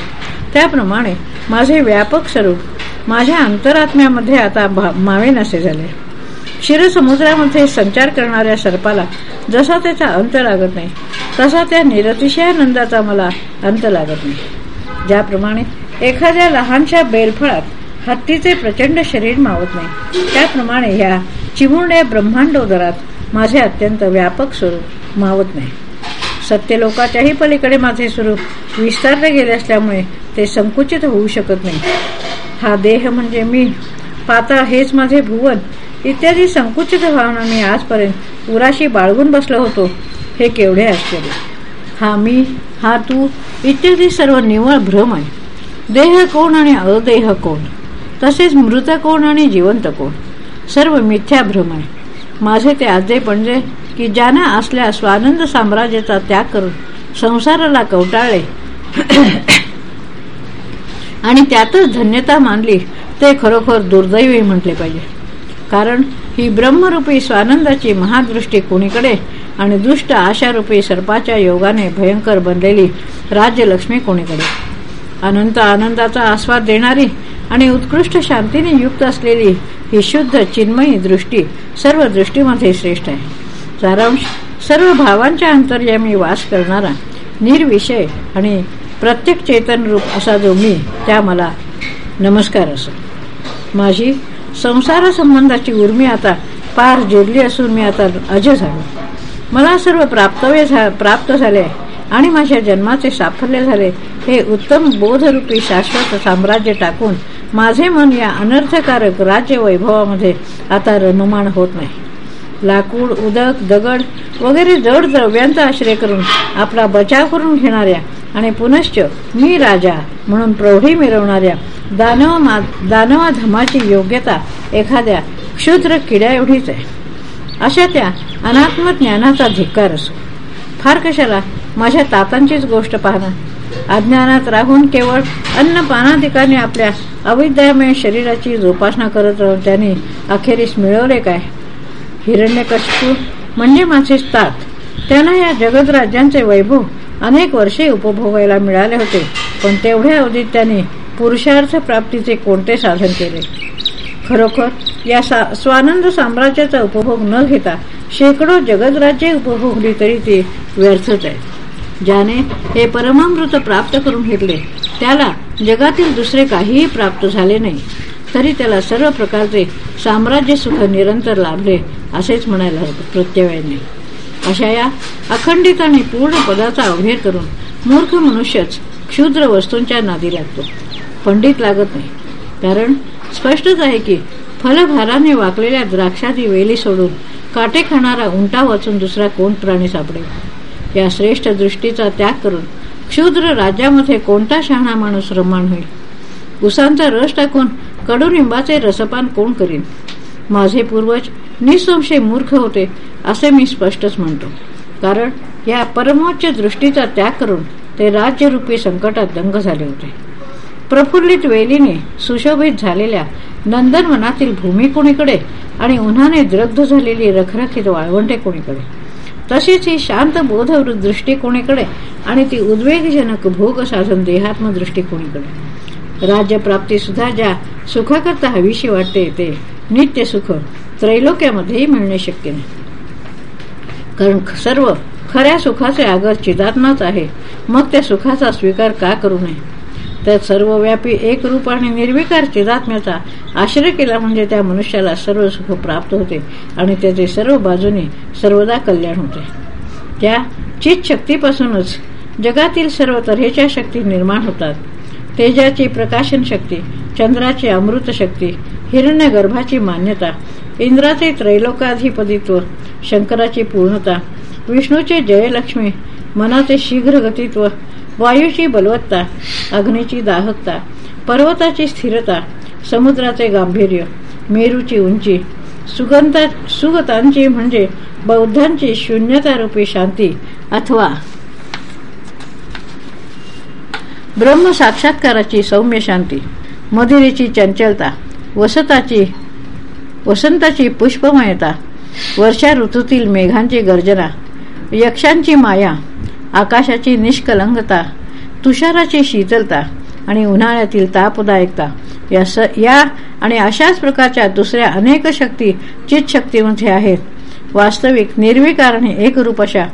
त्याप्रमाणे माझे व्यापक स्वरूप माझ्या अंतरात्म्यामध्ये आता मावेनासे झाले. क्षीरसमुद्रामध्ये संचार करणाऱ्या सर्पाला जसा त्याचा अंत लागत नाही तसा त्या निरतिशयानंदाचा मला अंत लागत नाही. ज्याप्रमाणे एखाद्या लहानशा बेलफळात हत्तीचे प्रचंड शरीर मावत नाही त्याप्रमाणे ह्या चिमुरड्या ब्रह्मांडोदरात माझे अत्यंत व्यापक स्वरूप मावत नाही. सत्यलोकाच्याही पलीकडे माझे स्वरूप विस्तारले गेले असल्यामुळे ते संकुचित होऊ शकत नाही. हा देह म्हणजे मी पाता हेच माझे भुवन इत्यादी संकुचित भावना मी आजपर्यंत उराशी बाळगून बसलो होतो. हे केवढे आश्चर्य. हा मी हा तू इत्यादी सर्व निव्वळ भ्रम आहे. देह कोण आणि अदेह कोण? तसेच मृत कोण आणि जिवंत कोण? सर्व मिथ्या भ्रम आहे. माझे ते आजे पणजे की ज्यानं असल्या स्वानंद साम्राज्याचा त्याग करून संसाराला कवटाळले. आणि त्यातच धन्यता मानली ते खरोखर दुर्दैवी म्हटले पाहिजे. कारण ही ब्रह्मरूपी स्वानंदाची महादृष्टी कोणीकडे आणि दुष्ट आशारूपी सर्पाच्या योगाने भयंकर बनलेली राज्यलक्ष्मी कोणीकडे? अनंत आनंदाचा आस्वाद देणारी आणि उत्कृष्ट शांतीने युक्त असलेली ही शुद्ध चिन्मयी दृष्टी सर्व दृष्टीमध्ये श्रेष्ठ आहे. सारांश सर्व भावांच्या अंतर्यामी वास करणारा निर्विषय आणि प्रत्येक चेतन रूप असा जो मी त्या मला नमस्कार असो. माझी संसार संबंधाची उर्मी आता पार जिरली असून मी आता अज झालो. मला सर्व प्राप्तव्य प्राप्त झाले आणि माझ्या जन्माचे साफल्य झाले. हे उत्तम बोधरूपी शाश्वत साम्राज्य टाकून माझे मन या अनर्थकारक राज्य वैभवामध्ये आता रणुमान होत नाही. लाकूड उदक दगड वगैरे जड द्रव्यांचा आश्रय करून आपला बचाव करून घेणाऱ्या आणि पुनश्च मी राजा म्हणून प्रौढी मिरवणाऱ्या दानव दानवा धमाची योग्यता एखाद्या क्षुद्र किड्या एवढीच आहे. अशा त्या अनात्म ज्ञानाचा धिक्कार असो. फार कशाला? माझ्या तातांचीच गोष्ट पाहणं. अज्ञानात राहून केवळ अन्न पानाधिकाने आपल्या अविद्यामय शरीराची जोपासना करत राहून त्याने अखेरीस मिळवले काय? हिरण्यकशपू म्हणजे माझे तात. त्यांना या जगद राज्यांचे वैभव अनेक वर्षे उपभोगायला मिळाले होते पण तेवढ्या अवधीत त्याने पुरुषार्थ प्राप्तीचे कोणते साधन केले? खरोखर या सा स्वानंद साम्राज्याचा उपभोग न घेता शेकडो जगदराज्ये उपभोगली तरी ती व्यर्थच आहे ज्याने हे परमामृत प्राप्त करून घेतले त्याला जगातील दुसरे काहीही प्राप्त झाले नाही. तरी त्याला सर्व प्रकारचे साम्राज्य सुख निरंतर लाभले असेच म्हणायला हवं प्रत्यवयाने अशा या अखंडित आणि पूर्ण पदाचा अवघेर करून मूर्ख मनुष्यच क्षुद्र वस्तूंच्या नादी लागतो. पंडित लागत नाही. कारण स्पष्टच आहे की फलभाराने वाकलेल्या द्राक्षादी वेली सोडून काटे खाणारा उंटा वाचून दुसरा कोण प्राणी सापडेल? या श्रेष्ठ दृष्टीचा त्याग करून क्षुद्र राज्यामध्ये कोणता शहाणा माणूस रमान होईल? उसांचा रस टाकून कडुनिंबाचे रसपान कोण करीन? माझे पूर्वज निसंशय मूर्ख होते असे मी स्पष्टच म्हणतो. कारण या परमोच्च दृष्टीचा त्याग करून ते राज्यरूपी संकटात दंग झाले होते. प्रफुल्लित वेलीने सुशोभित झालेल्या नंदनवनातील भूमी कोणीकडे आणि उन्हाने द्रग्ध झालेली रखरखीत वाळवंटे कोणीकडे? तशीच ही शांत बोध दृष्टी कोणीकडे आणि ती उद्वेगजनक भोग साधन देहात्म दृष्टी कोणीकडे? राज्यप्राप्ती सुद्धा ज्या सुखाकरता हवीशी वाटते ते नित्य सुख त्रैलोक्यामध्येही मिळणे शक्य नाही. कारण सर्व खऱ्या सुखाचे आगर चिदात्माच आहे. मग त्या सुखाचा स्वीकार का करू नये? त्यात सर्वव्यापी एक रूप आणि निर्विकार चिदात्म्याचा आश्रय केला म्हणजे त्या मनुष्याला सर्व सुख प्राप्त होते आणि त्याचे सर्व बाजूने सर्वदा कल्याण होते. त्या चित शक्तीपासूनच जगातील सर्व तऱ्हेच्या शक्ती निर्माण होतात. तेजाची प्रकाशन शक्ती चंद्राची अमृत शक्ती हिरण्य गर्भाची मान्यता इंद्राचे त्रैलोकाधिपतित्व शंकराची पूर्णता विष्णूचे जयलक्ष्मी मनाचे शीघ्र गतित्व वायूची बलवत्ता अग्नीची दाहकता पर्वताची स्थिरता समुद्राचे गांभीर्य मेरूची उंची सुगंधा सुगतांची म्हणजे बौद्धांची शून्यतारूपी शांती अथवा ब्रह्म साक्षात्काराची सौम्य शांती मदिरेची चंचलता वसताची वसंताची पुष्पमयता वर्षा ऋतूतील मेघांची गर्जना यक्षांची माया आकाशाची निष्कलंगता तुषाराची शीतलता आणि उन्हाळ्यातील तापदायकता. या स या आणि अशाच प्रकारच्या दुसऱ्या अनेक शक्ती चितशक्तीमध्ये आहेत. वास्तविक निर्विकारणे आणि एकरूप अशा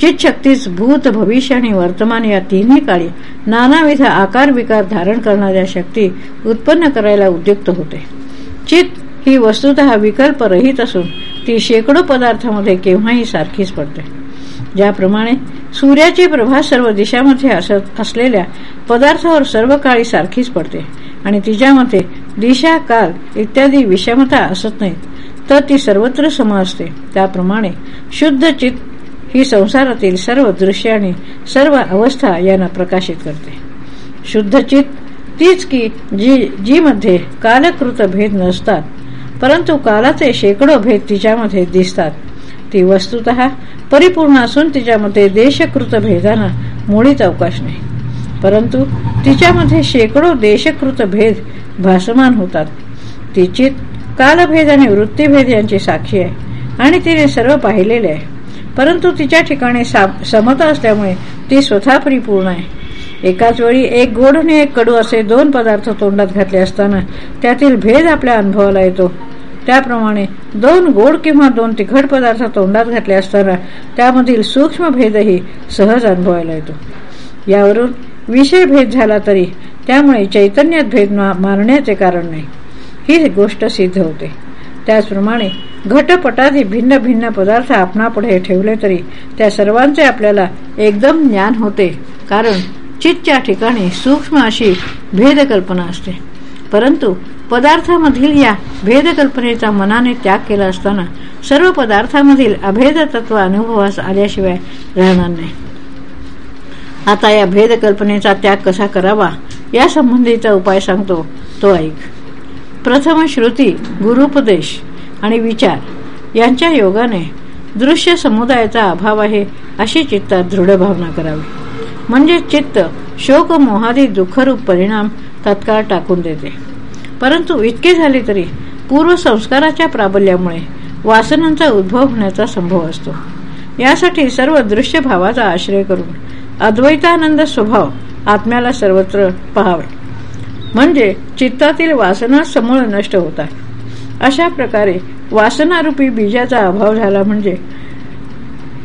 चितशक्तीच भूत भविष्य आणि वर्तमान या तिन्ही काळी नानाविध आकार विकार धारण करणाऱ्या शक्ती उत्पन्न करायला उद्युक्त होते. चित ही वस्तुत विकल्परहित असून ती शेकडो पदार्थामध्ये केव्हाही सारखीच पडते. ज्याप्रमाणे सूर्याची प्रभा सर्व दिशामध्ये असत असलेल्या पदार्थावर सर्व काळी सारखीच पडते. आणि तिच्यामध्ये दिशा काल इत्यादी विषमता असत नाहीत तर ती सर्वत्र सम असते. त्याप्रमाणे शुद्ध चित ही संसारातील सर्व दृश्य आणि सर्व अवस्था यांना प्रकाशित करते. शुद्ध चित तीच की जी जी मध्ये कालकृत भेद नसतात परंतु कालाचे शेकडो भेद तिच्यामध्ये दिसतात. ती वस्तुत परिपूर्ण असून तिच्यामध्ये देशकृत भेदांना मुळीच अवकाश नाही. परंतु तिच्यामध्ये शेकडो देशकृत भेद भासमान होतात. तिची कालभेद आणि वृत्तीभेद यांची साक्षी आहे आणि तिने सर्व पाहिलेले आहे. परंतु तिच्या ठिकाणी समता असल्यामुळे ती स्वतः परिपूर्ण आहे. एकाच वेळी एक गोड आणि एक कडू असे दोन पदार्थ तोंडात घातले असताना त्यातील भेद आपल्या अनुभवाला येतो. त्याप्रमाणे दोन गोड किंवा दोन तिखट पदार्थ तोंडात घातले असताना त्यामधील सूक्ष्म भेदही सहज अनुभवायला येतो. यावरून विषय भेद झाला तरी त्यामुळे चैतन्यात भेद मारण्याचे कारण नाही. ही गोष्ट सिद्ध होते. त्याचप्रमाणे घटपटाधी भिन्न भिन्न पदार्थ आपणापुढे ठेवले तरी त्या सर्वांचे आपल्याला एकदम ज्ञान होते. कारण चितच्या ठिकाणी सूक्ष्म अशी भेदकल्पना असते. परंतु पदार्थामधील या भेदकल्पनेचा मनाने त्याग केला असताना सर्व पदार्थामधील अभेद तत्व अनुभवास आल्याशिवाय राहणार नाही. आता या भेदकल्पनेचा त्याग कसा करावा या संबंधीचा उपाय सांगतो. तो ऐक. प्रथम श्रुती गुरुपदेश आणि विचार यांच्या योगाने दृश्य समुदायाचा अभाव आहे अशी चित्तात दृढ भावना करावी. म्हणजे चित्त शोक मोहादी दुःखरूप परिणाम तत्काळ टाकून देते. परंतु इतके झाले तरी पूर्वसंस्काराच्या प्राबल्यामुळे वासनांचा उद्भव होण्याचा संभव असतो. यासाठी सर्व दृश्य भावाचा आश्रय करून अद्वैतानंद स्वभाव आत्म्याला सर्वत्र पहावे. म्हणजे चित्तातील वासना समूळ नष्ट होतात. अशा प्रकारे वासनारूपी बीजाचा अभाव झाला म्हणजे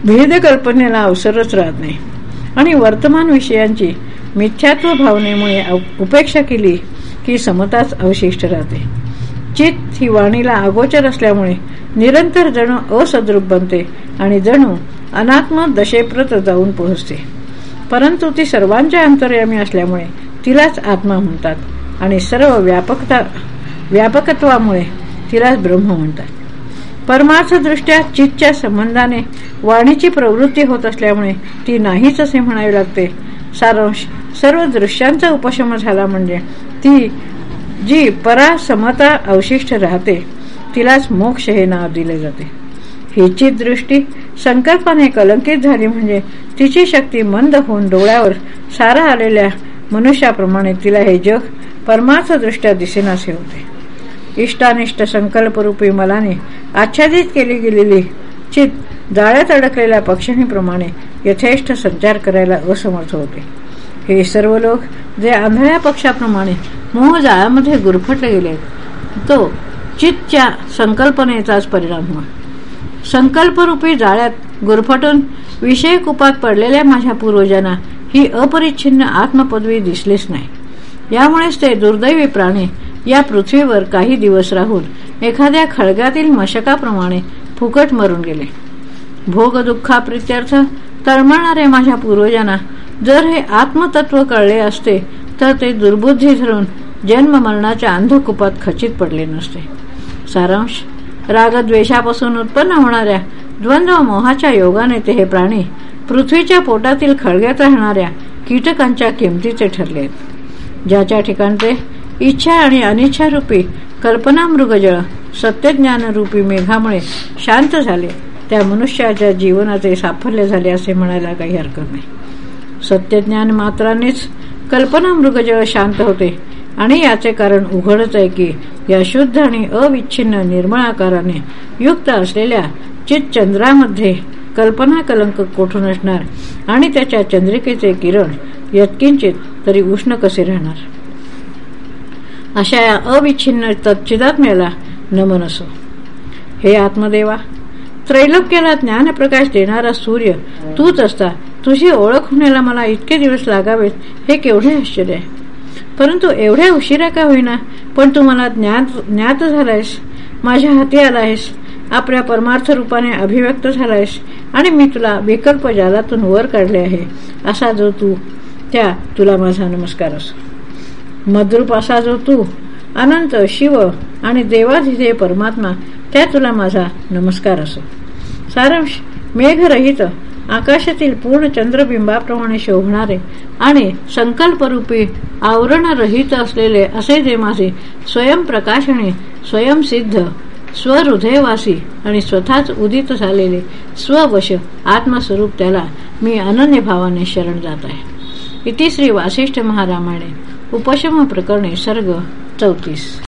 भेदकल्पनेला अवसरच राहत नाही. आणि वर्तमान विषयांची मिथ्यात्व भावनेमुळे उपेक्षा केली की समताच अवशिष्ट राहते. चित ही वाणीला अगोचर असल्यामुळे निरंतर जणू असद्रूप बनते आणि जणू अनात्म दशेप्रत जाऊन पोहोचते. परंतु ती सर्वांच्या अंतर्यामी असल्यामुळे तिलाच आत्मा म्हणतात आणि सर्व व्यापकता व्यापकत्वामुळे तिलाच ब्रह्म म्हणतात. परमार्थदृष्ट्या चितच्या संबंधाने वाणीची प्रवृत्ती होत असल्यामुळे ती नाहीच असे म्हणावे लागते. सारांश सर्व दृश्यांचा उपशम झाला म्हणजे ती जी परा समता अवशिष्ट राहते तिलाच मोक्ष हे नाव दिले जाते. हिची दृष्टी संकल्पाने कलंकित झाली म्हणजे तिची शक्ती मंद होऊन डोळ्यावर सारा आलेल्या मनुष्याप्रमाणे तिला हे जग परमार्थदृष्ट्या दिसेनासे होते. इष्टानिष्ट संकल्परूपी मलाने आच्छादित केली गेलेली चित जाळ्यात अडकलेल्या पक्षिणीप्रमाणे यथेष्ट संचार करायला असमर्थ होते. हे सर्व लोक जे आंधळ्या पक्षाप्रमाणे मोहजाळामध्ये गुरफटले गेले तो चितच्या संकल्पनेचाच परिणाम हुआ संकल्परूपी जाळ्यात गुरफटून विषय कुपात पडलेल्या माझ्या पूर्वजांना ही अपरिच्छिन्न आत्मपदवी दिसलीच नाही. यामुळेच ते दुर्दैवी प्राणी या पृथ्वीवर काही दिवस राहून एखाद्या खळग्यातील मशकाप्रमाणे फुकट मरून गेले. भोग दुःखाप्रित्यर्थ तळमळणाऱ्या माझ्या पूर्वजांना जर हे आत्मतत्व कळले असते तर ते दुर्बुद्धी धरून जन्म मरणाच्या अंधकुपात खचित पडले नसते. सारांश. रागद्वेषापासून उत्पन्न होणाऱ्या द्वंद्व मोहाच्या योगाने ते हे प्राणी पृथ्वीच्या पोटातील खळग्यात राहणाऱ्या कीटकांच्या किमतीचे ठरले ज्याच्या ठिकाण ते इच्छा आणि अनिच्छा रूपी कल्पना मृगजळ सत्यज्ञान रूपी मेघामुळे शांत झाले. त्या मनुष्याच्या जीवनाचे साफल्य झाले असे म्हणायला काही हरकत नाही. सत्यज्ञान मात्रानेच कल्पना मृगजळ शांत होते. आणि याचे कारण उघडच आहे की या शुद्ध आणि अविच्छिन्न निर्मळ आकाराने युक्त असलेल्या चितचंद्रामध्ये कल्पना कलंक कोठून असणार? आणि त्याच्या चंद्रिकेचे किरण यत्किंचित तरी उष्ण कसे राहणार? अशा या अविच्छिन्न तपचिदात्म्याला नमन असो. हे आत्मदेवा त्रैलोक्याला ज्ञानप्रकाश देणारा सूर्य तूच असता. तुझी ओळख होण्याला मला इतके दिवस लागावेत हे केवढे आश्चर्य आहे. परंतु एवढ्या उशिरा का होईना? पण तू मला ज्ञात ज्ञात झालायस. माझ्या हाती आलायस. आपल्या परमार्थ रूपाने अभिव्यक्त झालायस. आणि मी तुला विकल्प जालातून वर काढले आहे असा जो तू त्या तुला माझा नमस्कार असो. मद्रूप असा जो तू अनंत शिव आणि देवाधिदेव परमात्मा त्या तुला माझा नमस्कार असो. सारांश मेघरहित आकाशातील पूर्ण चंद्रबिंबाप्रमाणे शोभणारे आणि संकल्परूपी आवरणरहित असलेले असे जे माझे स्वयंप्रकाशने स्वयंसिद्ध स्वहृदयवासी आणि स्वतःच उदित झालेले स्ववश आत्मस्वरूप त्याला मी अनन्य भावाने शरण जात आहे. इतिश्री वासिष्ठ महारामाने उपशम प्रकरणे सर्ग चौतीस.